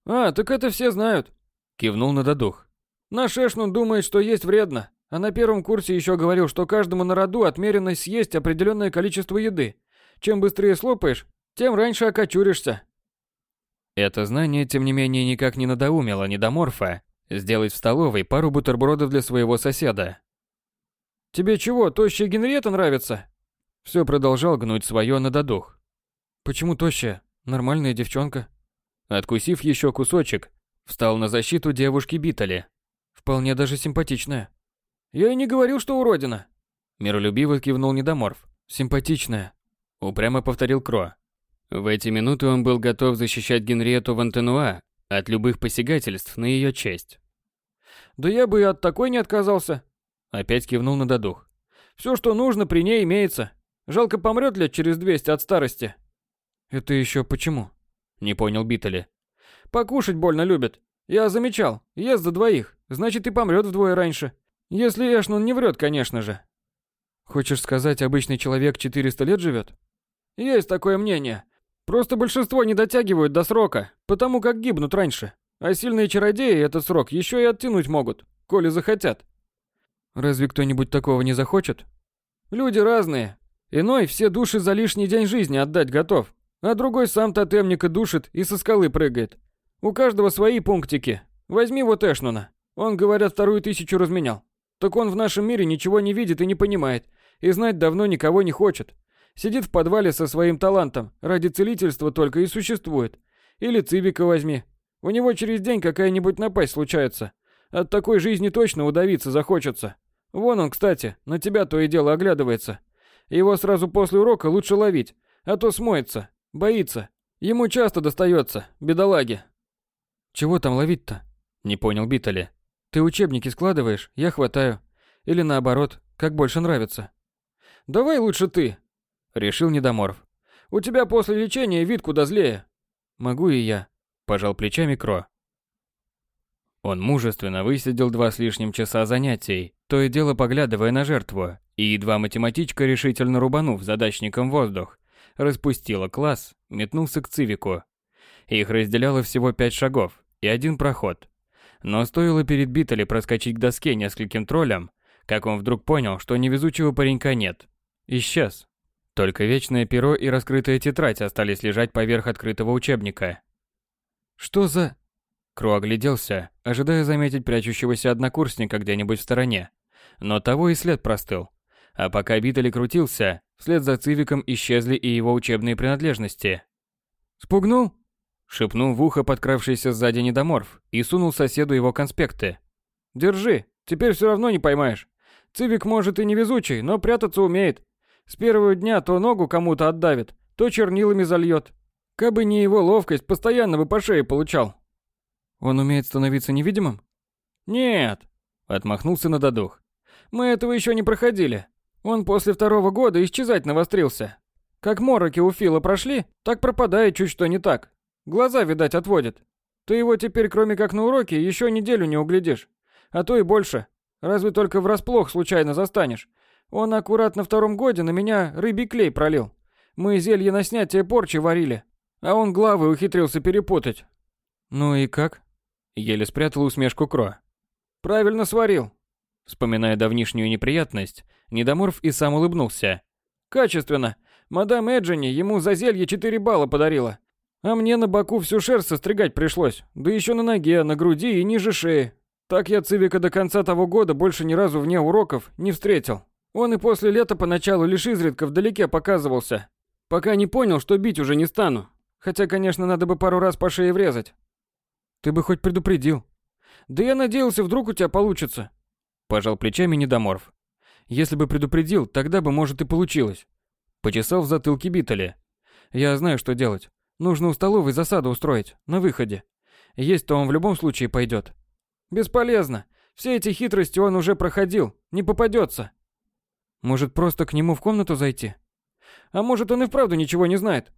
А, так это все знают. Кивнул на додух. Наш Эшнун думает, что есть вредно. А на первом курсе еще говорил, что каждому на роду отмерено съесть определенное количество еды. Чем быстрее слопаешь, тем раньше окочуришься. Это знание, тем не менее, никак не надоумило недоморфа сделать в столовой пару бутербродов для своего соседа. «Тебе чего, тощая Генриетта нравится?» Все продолжал гнуть свое на додух. «Почему тощая? Нормальная девчонка». Откусив еще кусочек, встал на защиту девушки Битали. «Вполне даже симпатичная». «Я и не говорил, что уродина». Миролюбиво кивнул недоморф. «Симпатичная», — упрямо повторил Кро. В эти минуты он был готов защищать Генриету Вантенуа от любых посягательств на ее честь. «Да я бы и от такой не отказался», — опять кивнул на додух. «Все, что нужно, при ней имеется. Жалко помрет лет через 200 от старости». «Это еще почему?» — не понял Биттели. «Покушать больно любит. Я замечал. Ест за двоих. Значит, и помрет вдвое раньше. Если Эшнон не врет, конечно же». «Хочешь сказать, обычный человек 400 лет живет?» «Есть такое мнение. Просто большинство не дотягивают до срока, потому как гибнут раньше. А сильные чародеи этот срок еще и оттянуть могут, коли захотят. Разве кто-нибудь такого не захочет? Люди разные. Иной все души за лишний день жизни отдать готов, а другой сам тотемника душит и со скалы прыгает. У каждого свои пунктики. Возьми вот Эшнуна. Он, говорят, вторую тысячу разменял. Так он в нашем мире ничего не видит и не понимает, и знать давно никого не хочет. Сидит в подвале со своим талантом, ради целительства только и существует. Или Цивика возьми. У него через день какая-нибудь напасть случается. От такой жизни точно удавиться захочется. Вон он, кстати, на тебя то и дело оглядывается. Его сразу после урока лучше ловить, а то смоется, боится. Ему часто достается, бедолаге. Чего там ловить-то? Не понял Битали. Ты учебники складываешь, я хватаю. Или наоборот, как больше нравится. Давай лучше ты, решил недоморф. У тебя после лечения вид куда злее. Могу и я, пожал плечами Кро. Он мужественно высидел два с лишним часа занятий, то и дело поглядывая на жертву, и едва математичка, решительно рубанув задачником воздух, распустила класс, метнулся к Цивику. Их разделяло всего пять шагов и один проход. Но стоило перед Биттеле проскочить к доске нескольким троллям, как он вдруг понял, что невезучего паренька нет. Исчез. Только вечное перо и раскрытая тетрадь остались лежать поверх открытого учебника. «Что за...» Кру огляделся, ожидая заметить прячущегося однокурсника где-нибудь в стороне. Но того и след простыл. А пока Битали крутился, вслед за Цивиком исчезли и его учебные принадлежности. «Спугнул?» Шепнул в ухо подкравшийся сзади недоморф и сунул соседу его конспекты. «Держи, теперь все равно не поймаешь. Цивик может и невезучий, но прятаться умеет. С первого дня то ногу кому-то отдавит, то чернилами зальет. Кабы не его ловкость, постоянно бы по шее получал. Он умеет становиться невидимым? Нет, отмахнулся на додух. Мы этого еще не проходили. Он после второго года исчезать навострился. Как мороки у Фила прошли, так пропадает чуть что не так. Глаза, видать, отводит. Ты его теперь, кроме как на уроке, еще неделю не углядишь. А то и больше. Разве только врасплох случайно застанешь. Он аккуратно втором годе на меня рыбий клей пролил. Мы зелье на снятие порчи варили, а он главы ухитрился перепутать. Ну и как? Еле спрятал усмешку Кро. Правильно сварил. Вспоминая давнишнюю неприятность, Недоморф и сам улыбнулся. Качественно. Мадам Эджини ему за зелье 4 балла подарила. А мне на боку всю шерсть состригать пришлось, да еще на ноге, на груди и ниже шеи. Так я Цивика до конца того года больше ни разу вне уроков не встретил. Он и после лета поначалу лишь изредка вдалеке показывался, пока не понял, что бить уже не стану. Хотя, конечно, надо бы пару раз по шее врезать. Ты бы хоть предупредил. Да я надеялся, вдруг у тебя получится. Пожал плечами недоморф. Если бы предупредил, тогда бы, может, и получилось. Почесал в затылке Битали. Я знаю, что делать. Нужно у столовой засаду устроить, на выходе. Есть-то он в любом случае пойдет. Бесполезно. Все эти хитрости он уже проходил. Не попадется. Может, просто к нему в комнату зайти? А может, он и вправду ничего не знает?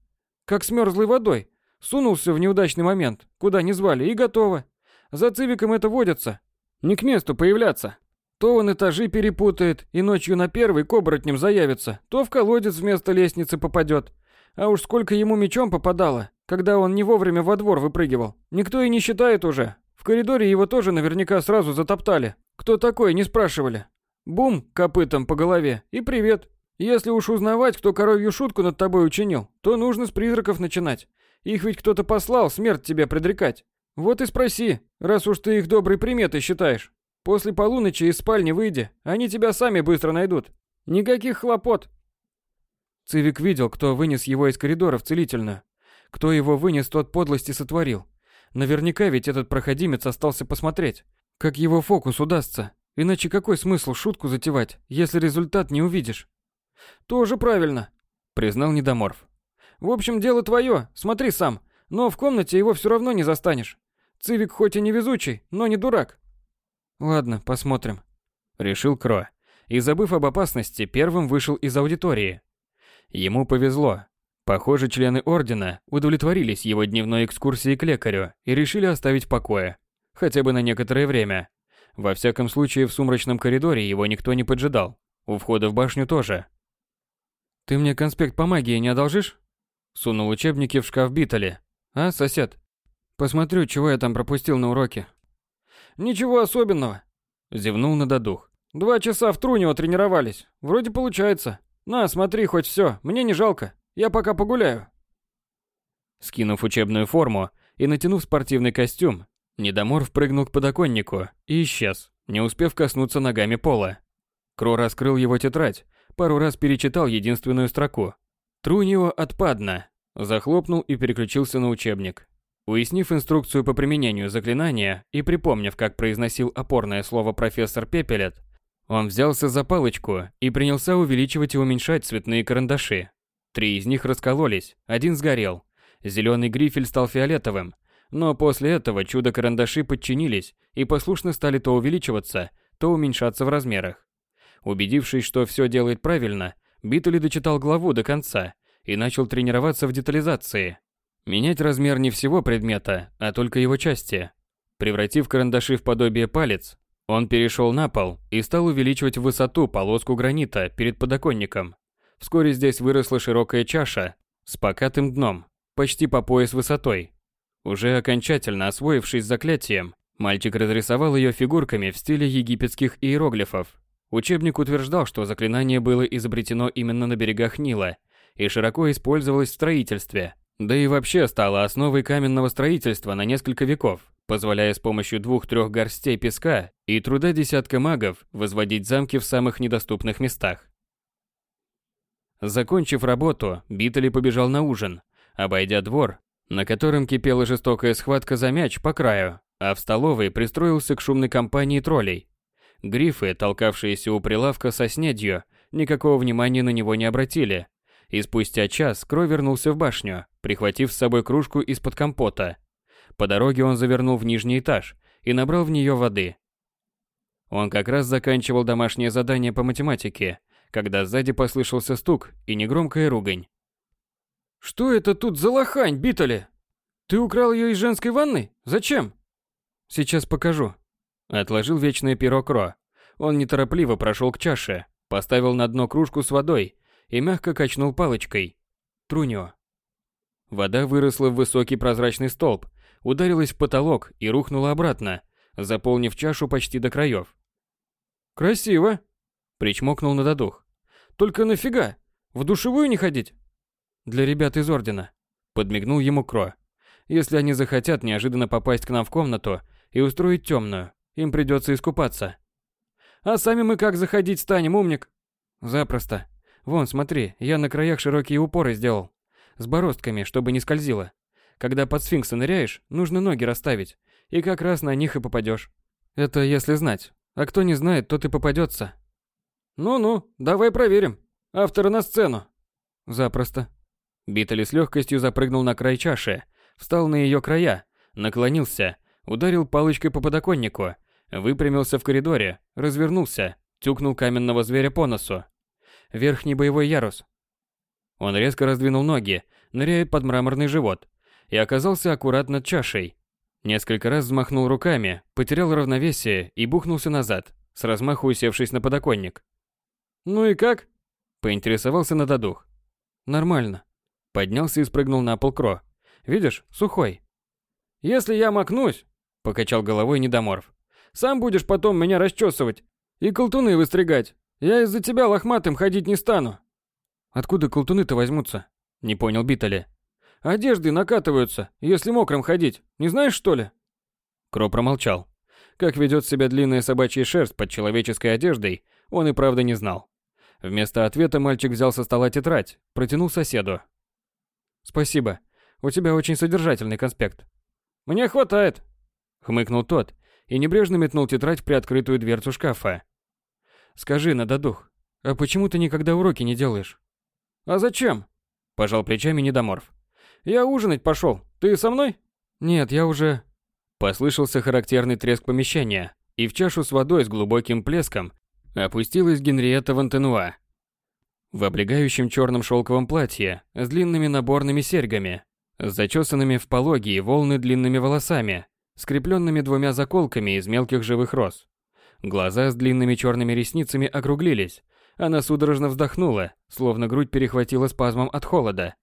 Как с мерзлой водой. Сунулся в неудачный момент, куда не звали, и готово. За цивиком это водится. Не к месту появляться. То он этажи перепутает и ночью на первый к оборотням заявится, то в колодец вместо лестницы попадет. А уж сколько ему мечом попадало, когда он не вовремя во двор выпрыгивал. Никто и не считает уже. В коридоре его тоже наверняка сразу затоптали. Кто такой, не спрашивали. Бум, копытом по голове, и привет. Если уж узнавать, кто коровью шутку над тобой учинил, то нужно с призраков начинать. Их ведь кто-то послал смерть тебе предрекать. Вот и спроси, раз уж ты их доброй приметой считаешь. После полуночи из спальни выйди, они тебя сами быстро найдут. Никаких хлопот. Цивик видел, кто вынес его из коридора в целительную. Кто его вынес, тот подлости сотворил. Наверняка ведь этот проходимец остался посмотреть, как его фокус удастся. Иначе какой смысл шутку затевать, если результат не увидишь? Тоже правильно, признал Недоморф. В общем, дело твое, смотри сам, но в комнате его все равно не застанешь. Цивик хоть и не везучий, но не дурак. Ладно, посмотрим. Решил Кро. И, забыв об опасности, первым вышел из аудитории. Ему повезло. Похоже, члены Ордена удовлетворились его дневной экскурсией к лекарю и решили оставить в покое. Хотя бы на некоторое время. Во всяком случае, в сумрачном коридоре его никто не поджидал. У входа в башню тоже. «Ты мне конспект по магии не одолжишь?» Сунул учебники в шкаф Битали. «А, сосед?» «Посмотрю, чего я там пропустил на уроке». «Ничего особенного», — зевнул на додух. «Два часа в Трунио тренировались. Вроде получается. На, смотри, хоть все, мне не жалко. Я пока погуляю». Скинув учебную форму и натянув спортивный костюм, Недомор впрыгнул к подоконнику и исчез, не успев коснуться ногами пола. Кро раскрыл его тетрадь, пару раз перечитал единственную строку. «Трунио отпадно», захлопнул и переключился на учебник. Уяснив инструкцию по применению заклинания и припомнив, как произносил опорное слово профессор Пепелет, он взялся за палочку и принялся увеличивать и уменьшать цветные карандаши. Три из них раскололись, один сгорел. Зеленый грифель стал фиолетовым, но после этого чудо-карандаши подчинились и послушно стали то увеличиваться, то уменьшаться в размерах. Убедившись, что все делает правильно, Битли дочитал главу до конца и начал тренироваться в детализации. Менять размер не всего предмета, а только его части. Превратив карандаши в подобие палец, он перешел на пол и стал увеличивать в высоту полоску гранита перед подоконником. Вскоре здесь выросла широкая чаша с покатым дном, почти по пояс высотой. Уже окончательно освоившись заклятием, мальчик разрисовал ее фигурками в стиле египетских иероглифов. Учебник утверждал, что заклинание было изобретено именно на берегах Нила и широко использовалось в строительстве – да и вообще стала основой каменного строительства на несколько веков, позволяя с помощью двух-трех горстей песка и труда десятка магов возводить замки в самых недоступных местах. Закончив работу, Битали побежал на ужин, обойдя двор, на котором кипела жестокая схватка за мяч по краю, а в столовой пристроился к шумной компании троллей. Грифы, толкавшиеся у прилавка со снедью, никакого внимания на него не обратили, и спустя час Кро вернулся в башню, прихватив с собой кружку из-под компота. По дороге он завернул в нижний этаж и набрал в нее воды. Он как раз заканчивал домашнее задание по математике, когда сзади послышался стук и негромкая ругань. «Что это тут за лохань, Битали? Ты украл ее из женской ванны? Зачем?» «Сейчас покажу». Отложил вечное перо Кро. Он неторопливо прошел к чаше, поставил на дно кружку с водой и мягко качнул палочкой. Трунё. Вода выросла в высокий прозрачный столб, ударилась в потолок и рухнула обратно, заполнив чашу почти до краев. «Красиво!» – причмокнул на додух. «Только нафига? В душевую не ходить?» «Для ребят из Ордена», – подмигнул ему Кро. «Если они захотят неожиданно попасть к нам в комнату и устроить темную, им придется искупаться». «А сами мы как заходить станем, умник?» «Запросто. Вон, смотри, я на краях широкие упоры сделал. С бороздками, чтобы не скользило. Когда под сфинкса ныряешь, нужно ноги расставить. И как раз на них и попадешь. Это если знать. А кто не знает, тот и попадется. Ну-ну, давай проверим. Автора на сцену. Запросто. Битали с легкостью запрыгнул на край чаши, встал на ее края, наклонился, ударил палочкой по подоконнику, выпрямился в коридоре, развернулся, тюкнул каменного зверя по носу верхний боевой ярус. Он резко раздвинул ноги, ныряя под мраморный живот, и оказался аккурат над чашей. Несколько раз взмахнул руками, потерял равновесие и бухнулся назад, с размаху усевшись на подоконник. «Ну и как?» – поинтересовался на додух. «Нормально». Поднялся и спрыгнул на пол Кро. «Видишь, сухой». «Если я макнусь», – покачал головой недоморф, – «сам будешь потом меня расчесывать и колтуны выстригать. Я из-за тебя лохматым ходить не стану». «Откуда колтуны-то возьмутся?» – не понял Битали. «Одежды накатываются, если мокрым ходить. Не знаешь, что ли?» Кро промолчал. Как ведет себя длинная собачья шерсть под человеческой одеждой, он и правда не знал. Вместо ответа мальчик взял со стола тетрадь, протянул соседу. «Спасибо. У тебя очень содержательный конспект». «Мне хватает», — хмыкнул тот и небрежно метнул тетрадь в приоткрытую дверцу шкафа. «Скажи, Нададух, а почему ты никогда уроки не делаешь?» «А зачем?» – пожал плечами недоморф. «Я ужинать пошел. Ты со мной?» «Нет, я уже...» Послышался характерный треск помещения, и в чашу с водой с глубоким плеском опустилась Генриетта Вантенуа. В облегающем черном шелковом платье, с длинными наборными серьгами, с зачесанными в пологие волны длинными волосами, скрепленными двумя заколками из мелких живых роз. Глаза с длинными черными ресницами округлились. Она судорожно вздохнула, словно грудь перехватила спазмом от холода.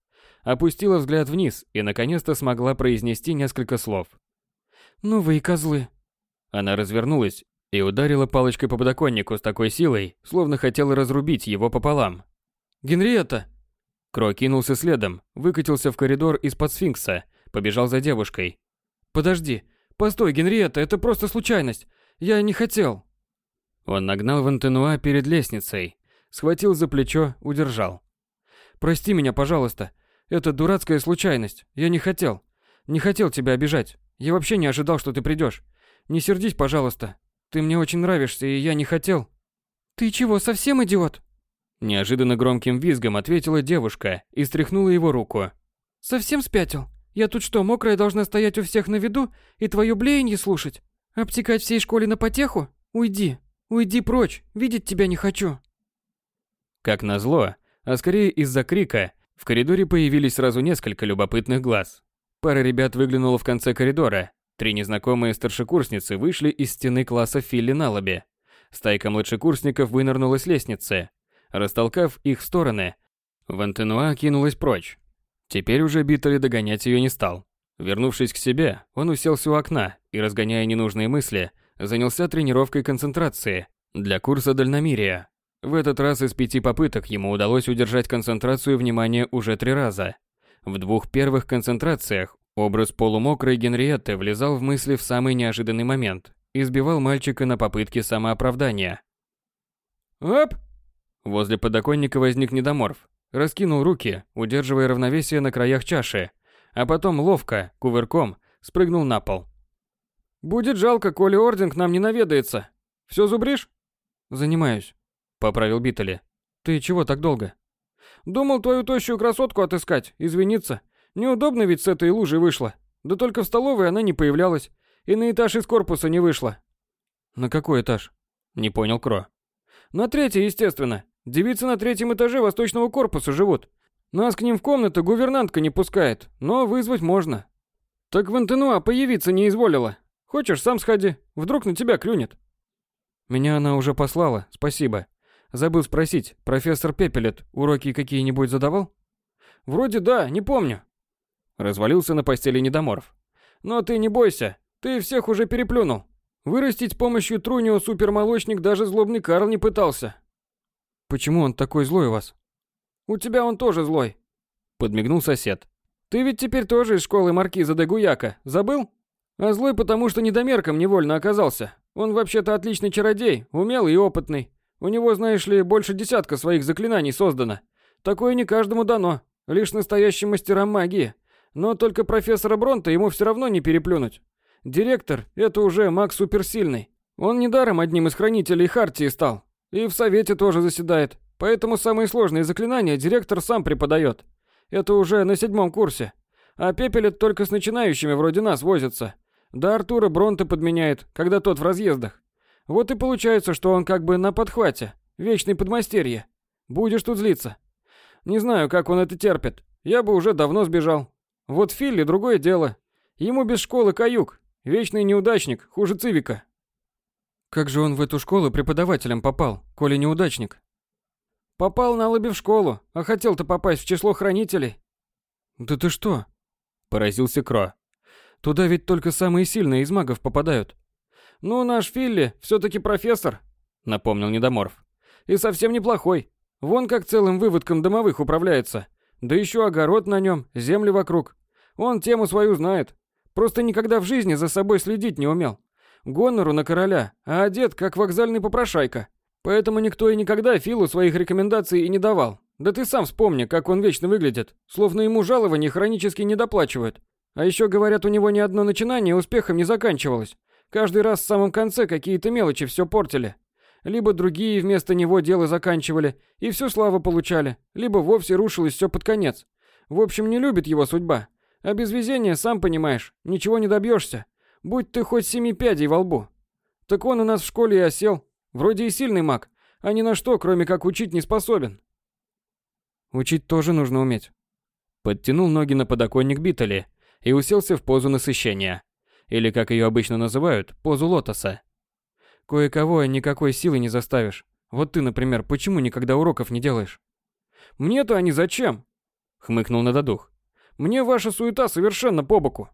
Опустила взгляд вниз и наконец-то смогла произнести несколько слов. «Ну вы и козлы». Она развернулась и ударила палочкой по подоконнику с такой силой, словно хотела разрубить его пополам. «Генриетта!» Кро кинулся следом, выкатился в коридор из-под сфинкса, побежал за девушкой. «Подожди! Постой, Генриетта, это просто случайность! Я не хотел!» Он нагнал Вантенуа перед лестницей, схватил за плечо, удержал. «Прости меня, пожалуйста. Это дурацкая случайность. Я не хотел. Не хотел тебя обижать. Я вообще не ожидал, что ты придешь. Не сердись, пожалуйста. Ты мне очень нравишься, и я не хотел. Ты чего, совсем идиот? Неожиданно громким визгом ответила девушка и стряхнула его руку. Совсем спятил? Я тут что, мокрая должна стоять у всех на виду и твою блеяние слушать? Обтекать всей школе на потеху? Уйди, уйди прочь, видеть тебя не хочу. Как назло, а скорее из-за крика, в коридоре появились сразу несколько любопытных глаз. Пара ребят выглянула в конце коридора. Три незнакомые старшекурсницы вышли из стены класса Филли на лобе. Стайка младшекурсников вынырнула с лестницы. Растолкав их в стороны, Вантенуа кинулась прочь. Теперь уже Биттели догонять ее не стал. Вернувшись к себе, он уселся у окна и, разгоняя ненужные мысли, занялся тренировкой концентрации для курса дальномерия. В этот раз из пяти попыток ему удалось удержать концентрацию внимания уже три раза. В двух первых концентрациях образ полумокрой Генриетты влезал в мысли в самый неожиданный момент и сбивал мальчика на попытки самооправдания. «Оп!» Возле подоконника возник недоморф, раскинул руки, удерживая равновесие на краях чаши, а потом ловко, кувырком, спрыгнул на пол. «Будет жалко, коли орден к нам не наведается. Все зубришь?» «Занимаюсь», — поправил Биттели. «Ты чего так долго?» Думал твою тощую красотку отыскать, извиниться. Неудобно ведь с этой лужей вышло. Да только в столовой она не появлялась. И на этаж из корпуса не вышла. На какой этаж? Не понял Кро. На третий, естественно. Девицы на третьем этаже восточного корпуса живут. Нас к ним в комнату гувернантка не пускает, но вызвать можно. Так в Антенуа появиться не изволила. Хочешь, сам сходи, вдруг на тебя клюнет. Меня она уже послала, спасибо. Забыл спросить, профессор Пепелет уроки какие-нибудь задавал? Вроде да, не помню. Развалился на постели недоморф. Но ты не бойся, ты всех уже переплюнул. Вырастить с помощью Трунио супермолочник даже злобный Карл не пытался. Почему он такой злой у вас? У тебя он тоже злой. Подмигнул сосед. Ты ведь теперь тоже из школы маркиза де Гуяка, забыл? А злой потому, что недомерком невольно оказался. Он вообще-то отличный чародей, умелый и опытный. У него, знаешь ли, больше десятка своих заклинаний создано. Такое не каждому дано, лишь настоящим мастерам магии. Но только профессора Бронта ему все равно не переплюнуть. Директор – это уже маг суперсильный. Он недаром одним из хранителей Хартии стал. И в совете тоже заседает. Поэтому самые сложные заклинания директор сам преподает. Это уже на седьмом курсе. А Пепелет только с начинающими вроде нас возится. Да Артура Бронта подменяет, когда тот в разъездах. Вот и получается, что он как бы на подхвате, вечный подмастерье. Будешь тут злиться. Не знаю, как он это терпит. Я бы уже давно сбежал. Вот Филли другое дело. Ему без школы каюк. Вечный неудачник, хуже Цивика. Как же он в эту школу преподавателем попал, коли неудачник? Попал на лобби в школу, а хотел-то попасть в число хранителей. Да ты что? Поразился Кро. Туда ведь только самые сильные из магов попадают. Ну, наш Филли все-таки профессор, напомнил Недоморф. И совсем неплохой. Вон как целым выводком домовых управляется. Да еще огород на нем, земли вокруг. Он тему свою знает. Просто никогда в жизни за собой следить не умел. Гонору на короля, а одет как вокзальный попрошайка. Поэтому никто и никогда Филу своих рекомендаций и не давал. Да ты сам вспомни, как он вечно выглядит, словно ему жалования хронически не доплачивают. А еще говорят, у него ни одно начинание успехом не заканчивалось. Каждый раз в самом конце какие-то мелочи все портили. Либо другие вместо него дело заканчивали и всю славу получали, либо вовсе рушилось все под конец. В общем, не любит его судьба. А без везения, сам понимаешь, ничего не добьешься. Будь ты хоть семи пядей во лбу. Так он у нас в школе и осел. Вроде и сильный маг, а ни на что, кроме как учить, не способен. Учить тоже нужно уметь. Подтянул ноги на подоконник Битали и уселся в позу насыщения. Или, как ее обычно называют, позу лотоса. Кое-кого никакой силы не заставишь. Вот ты, например, почему никогда уроков не делаешь? Мне-то они зачем? Хмыкнул Нададух. Мне ваша суета совершенно по боку.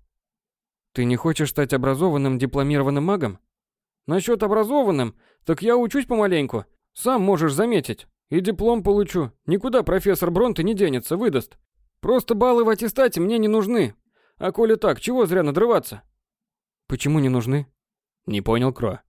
Ты не хочешь стать образованным дипломированным магом? Насчет образованным, так я учусь помаленьку. Сам можешь заметить. И диплом получу. Никуда профессор Бронте не денется, выдаст. Просто баллы в аттестате мне не нужны. А коли так, чего зря надрываться? Почему не нужны? Не понял Кро.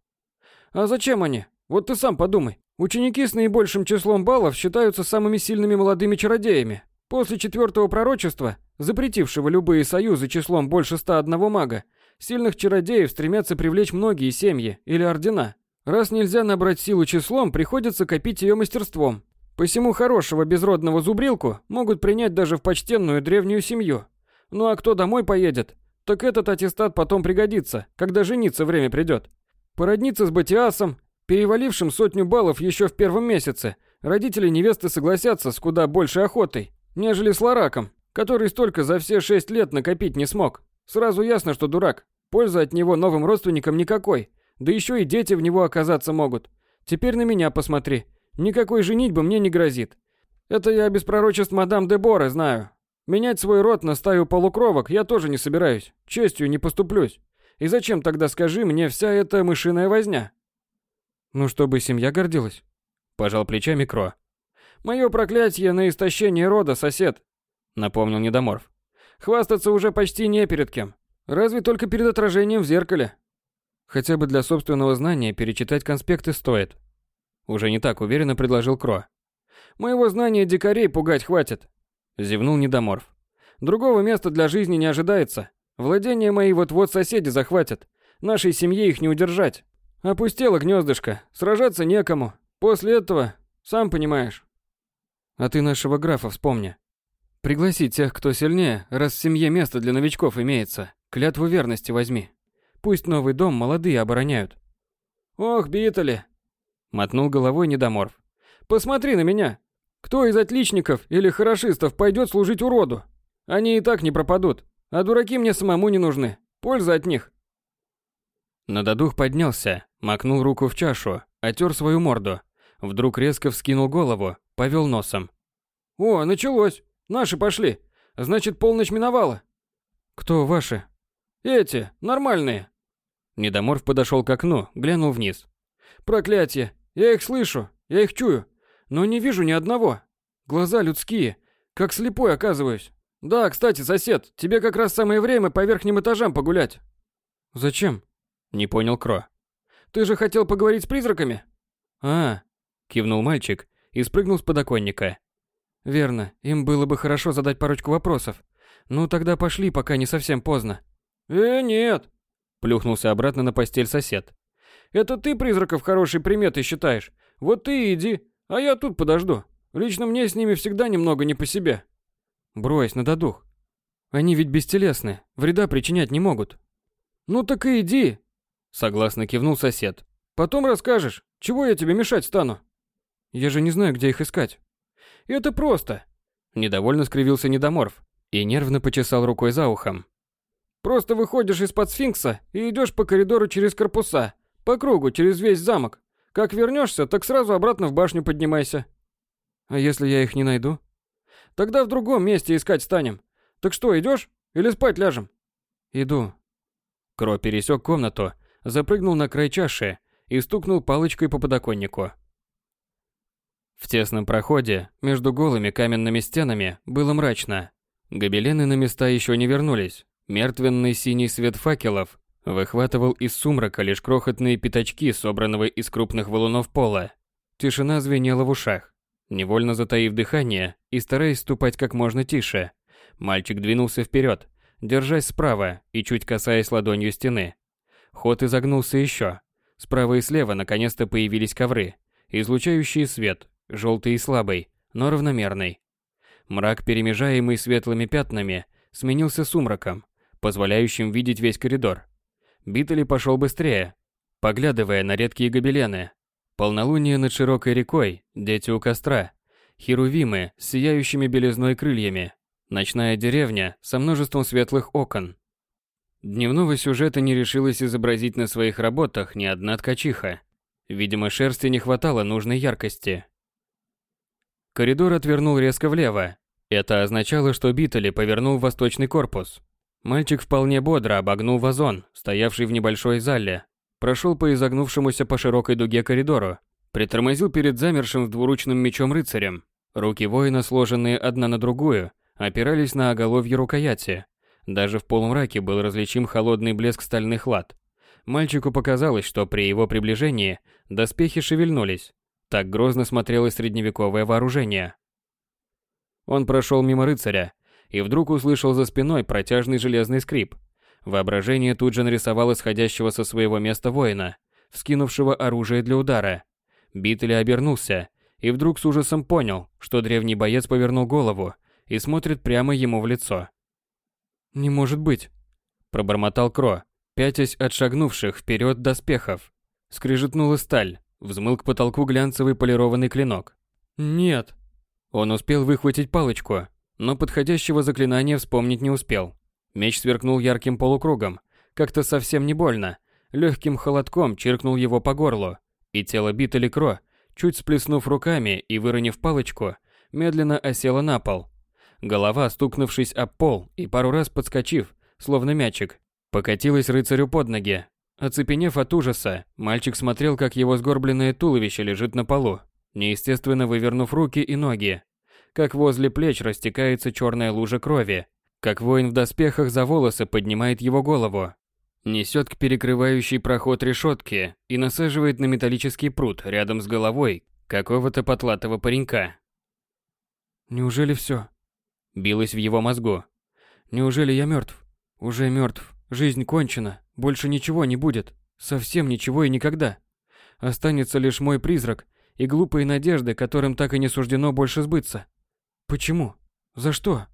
А зачем они? Вот ты сам подумай. Ученики с наибольшим числом баллов считаются самыми сильными молодыми чародеями. После четвертого пророчества, запретившего любые союзы числом больше 101 мага, сильных чародеев стремятся привлечь многие семьи или ордена. Раз нельзя набрать силу числом, приходится копить ее мастерством. Посему хорошего безродного зубрилку могут принять даже в почтенную древнюю семью. Ну а кто домой поедет, так этот аттестат потом пригодится, когда жениться время придет. Породниться с Батиасом, перевалившим сотню баллов еще в первом месяце, родители невесты согласятся с куда большей охотой, нежели с Лараком, который столько за все шесть лет накопить не смог. Сразу ясно, что дурак. Пользы от него новым родственникам никакой. Да еще и дети в него оказаться могут. Теперь на меня посмотри. Никакой женитьбы мне не грозит. Это я без пророчеств мадам де Боры знаю. Менять свой род на стаю полукровок я тоже не собираюсь. Честью не поступлюсь. И зачем тогда, скажи мне, вся эта мышиная возня? Ну, чтобы семья гордилась. Пожал плечами Кро. Мое проклятие на истощение рода, сосед. Напомнил Недоморф. Хвастаться уже почти не перед кем. Разве только перед отражением в зеркале. Хотя бы для собственного знания перечитать конспекты стоит. Уже не так уверенно предложил Кро. Моего знания дикарей пугать хватит. Зевнул Недоморф. Другого места для жизни не ожидается. Владения мои вот-вот соседи захватят. Нашей семье их не удержать. Опустело гнездышко, сражаться некому. После этого, сам понимаешь. А ты нашего графа вспомни. Пригласи тех, кто сильнее, раз в семье место для новичков имеется. Клятву верности возьми. Пусть новый дом молодые обороняют. Ох, Битали! Мотнул головой недоморф. Посмотри на меня. Кто из отличников или хорошистов пойдет служить уроду? Они и так не пропадут. А дураки мне самому не нужны. Польза от них. Нададух поднялся, макнул руку в чашу, отер свою морду. Вдруг резко вскинул голову, повел носом. «О, началось! Наши пошли! Значит, полночь миновала!» «Кто ваши?» «Эти, нормальные!» Недоморф подошел к окну, глянул вниз. «Проклятие! Я их слышу, я их чую, но не вижу ни одного. Глаза людские, как слепой оказываюсь. Да, кстати, сосед, тебе как раз самое время по верхним этажам погулять. Зачем? Не понял Кро. Ты же хотел поговорить с призраками? А, кивнул мальчик и спрыгнул с подоконника. Верно, им было бы хорошо задать парочку вопросов. Ну тогда пошли, пока не совсем поздно. Э, нет. Плюхнулся обратно на постель сосед. Это ты призраков хорошей приметой считаешь. Вот ты и иди, а я тут подожду. Лично мне с ними всегда немного не по себе. Брось, надо дух. Они ведь бестелесны, вреда причинять не могут. Ну так и иди, согласно кивнул сосед. Потом расскажешь, чего я тебе мешать стану. Я же не знаю, где их искать. Это просто. Недовольно скривился недоморф и нервно почесал рукой за ухом. Просто выходишь из-под сфинкса и идешь по коридору через корпуса, По кругу, через весь замок. Как вернешься, так сразу обратно в башню поднимайся. А если я их не найду? Тогда в другом месте искать станем. Так что, идешь? Или спать ляжем? Иду. Кро пересек комнату, запрыгнул на край чаши и стукнул палочкой по подоконнику. В тесном проходе между голыми каменными стенами было мрачно. Гобелены на места еще не вернулись. Мертвенный синий свет факелов выхватывал из сумрака лишь крохотные пятачки, собранного из крупных валунов пола. Тишина звенела в ушах. Невольно затаив дыхание и стараясь ступать как можно тише, мальчик двинулся вперед, держась справа и чуть касаясь ладонью стены. Ход изогнулся еще. Справа и слева наконец-то появились ковры, излучающие свет, желтый и слабый, но равномерный. Мрак, перемежаемый светлыми пятнами, сменился сумраком, позволяющим видеть весь коридор. Биттели пошел быстрее, поглядывая на редкие гобелены. Полнолуние над широкой рекой, дети у костра, херувимы с сияющими белизной крыльями, ночная деревня со множеством светлых окон. Дневного сюжета не решилась изобразить на своих работах ни одна ткачиха. Видимо, шерсти не хватало нужной яркости. Коридор отвернул резко влево. Это означало, что Биттели повернул восточный корпус. Мальчик вполне бодро обогнул вазон, стоявший в небольшой зале, прошел по изогнувшемуся по широкой дуге коридору, притормозил перед замершим в двуручным мечом рыцарем. Руки воина, сложенные одна на другую, опирались на оголовье рукояти. Даже в полумраке был различим холодный блеск стальных лад. Мальчику показалось, что при его приближении доспехи шевельнулись, так грозно смотрелось средневековое вооружение. Он прошел мимо рыцаря и вдруг услышал за спиной протяжный железный скрип. Воображение тут же нарисовало сходящего со своего места воина, вскинувшего оружие для удара. Битли обернулся и вдруг с ужасом понял, что древний боец повернул голову и смотрит прямо ему в лицо. «Не может быть!» – пробормотал Кро, пятясь от шагнувших вперед доспехов. Скрежетнула сталь, Взмыл к потолку глянцевый полированный клинок. «Нет!» Он успел выхватить палочку, но подходящего заклинания вспомнить не успел. Меч сверкнул ярким полукругом, как-то совсем не больно. Легким холодком чиркнул его по горлу, и тело Биттели Кро, чуть сплеснув руками и выронив палочку, медленно осело на пол. Голова, стукнувшись об пол и пару раз подскочив, словно мячик, покатилась рыцарю под ноги, Оцепенев от ужаса, мальчик смотрел, как его сгорбленное туловище лежит на полу, неестественно вывернув руки и ноги, как возле плеч растекается черная лужа крови, как воин в доспехах за волосы поднимает его голову, несет к перекрывающей проход решетки и насаживает на металлический пруд рядом с головой какого-то потлатого паренька. Неужели все? Билось в его мозгу. Неужели я мертв? Уже мертв. Жизнь кончена. Больше ничего не будет. Совсем ничего и никогда. Останется лишь мой призрак и глупые надежды, которым так и не суждено больше сбыться. Почему? За что?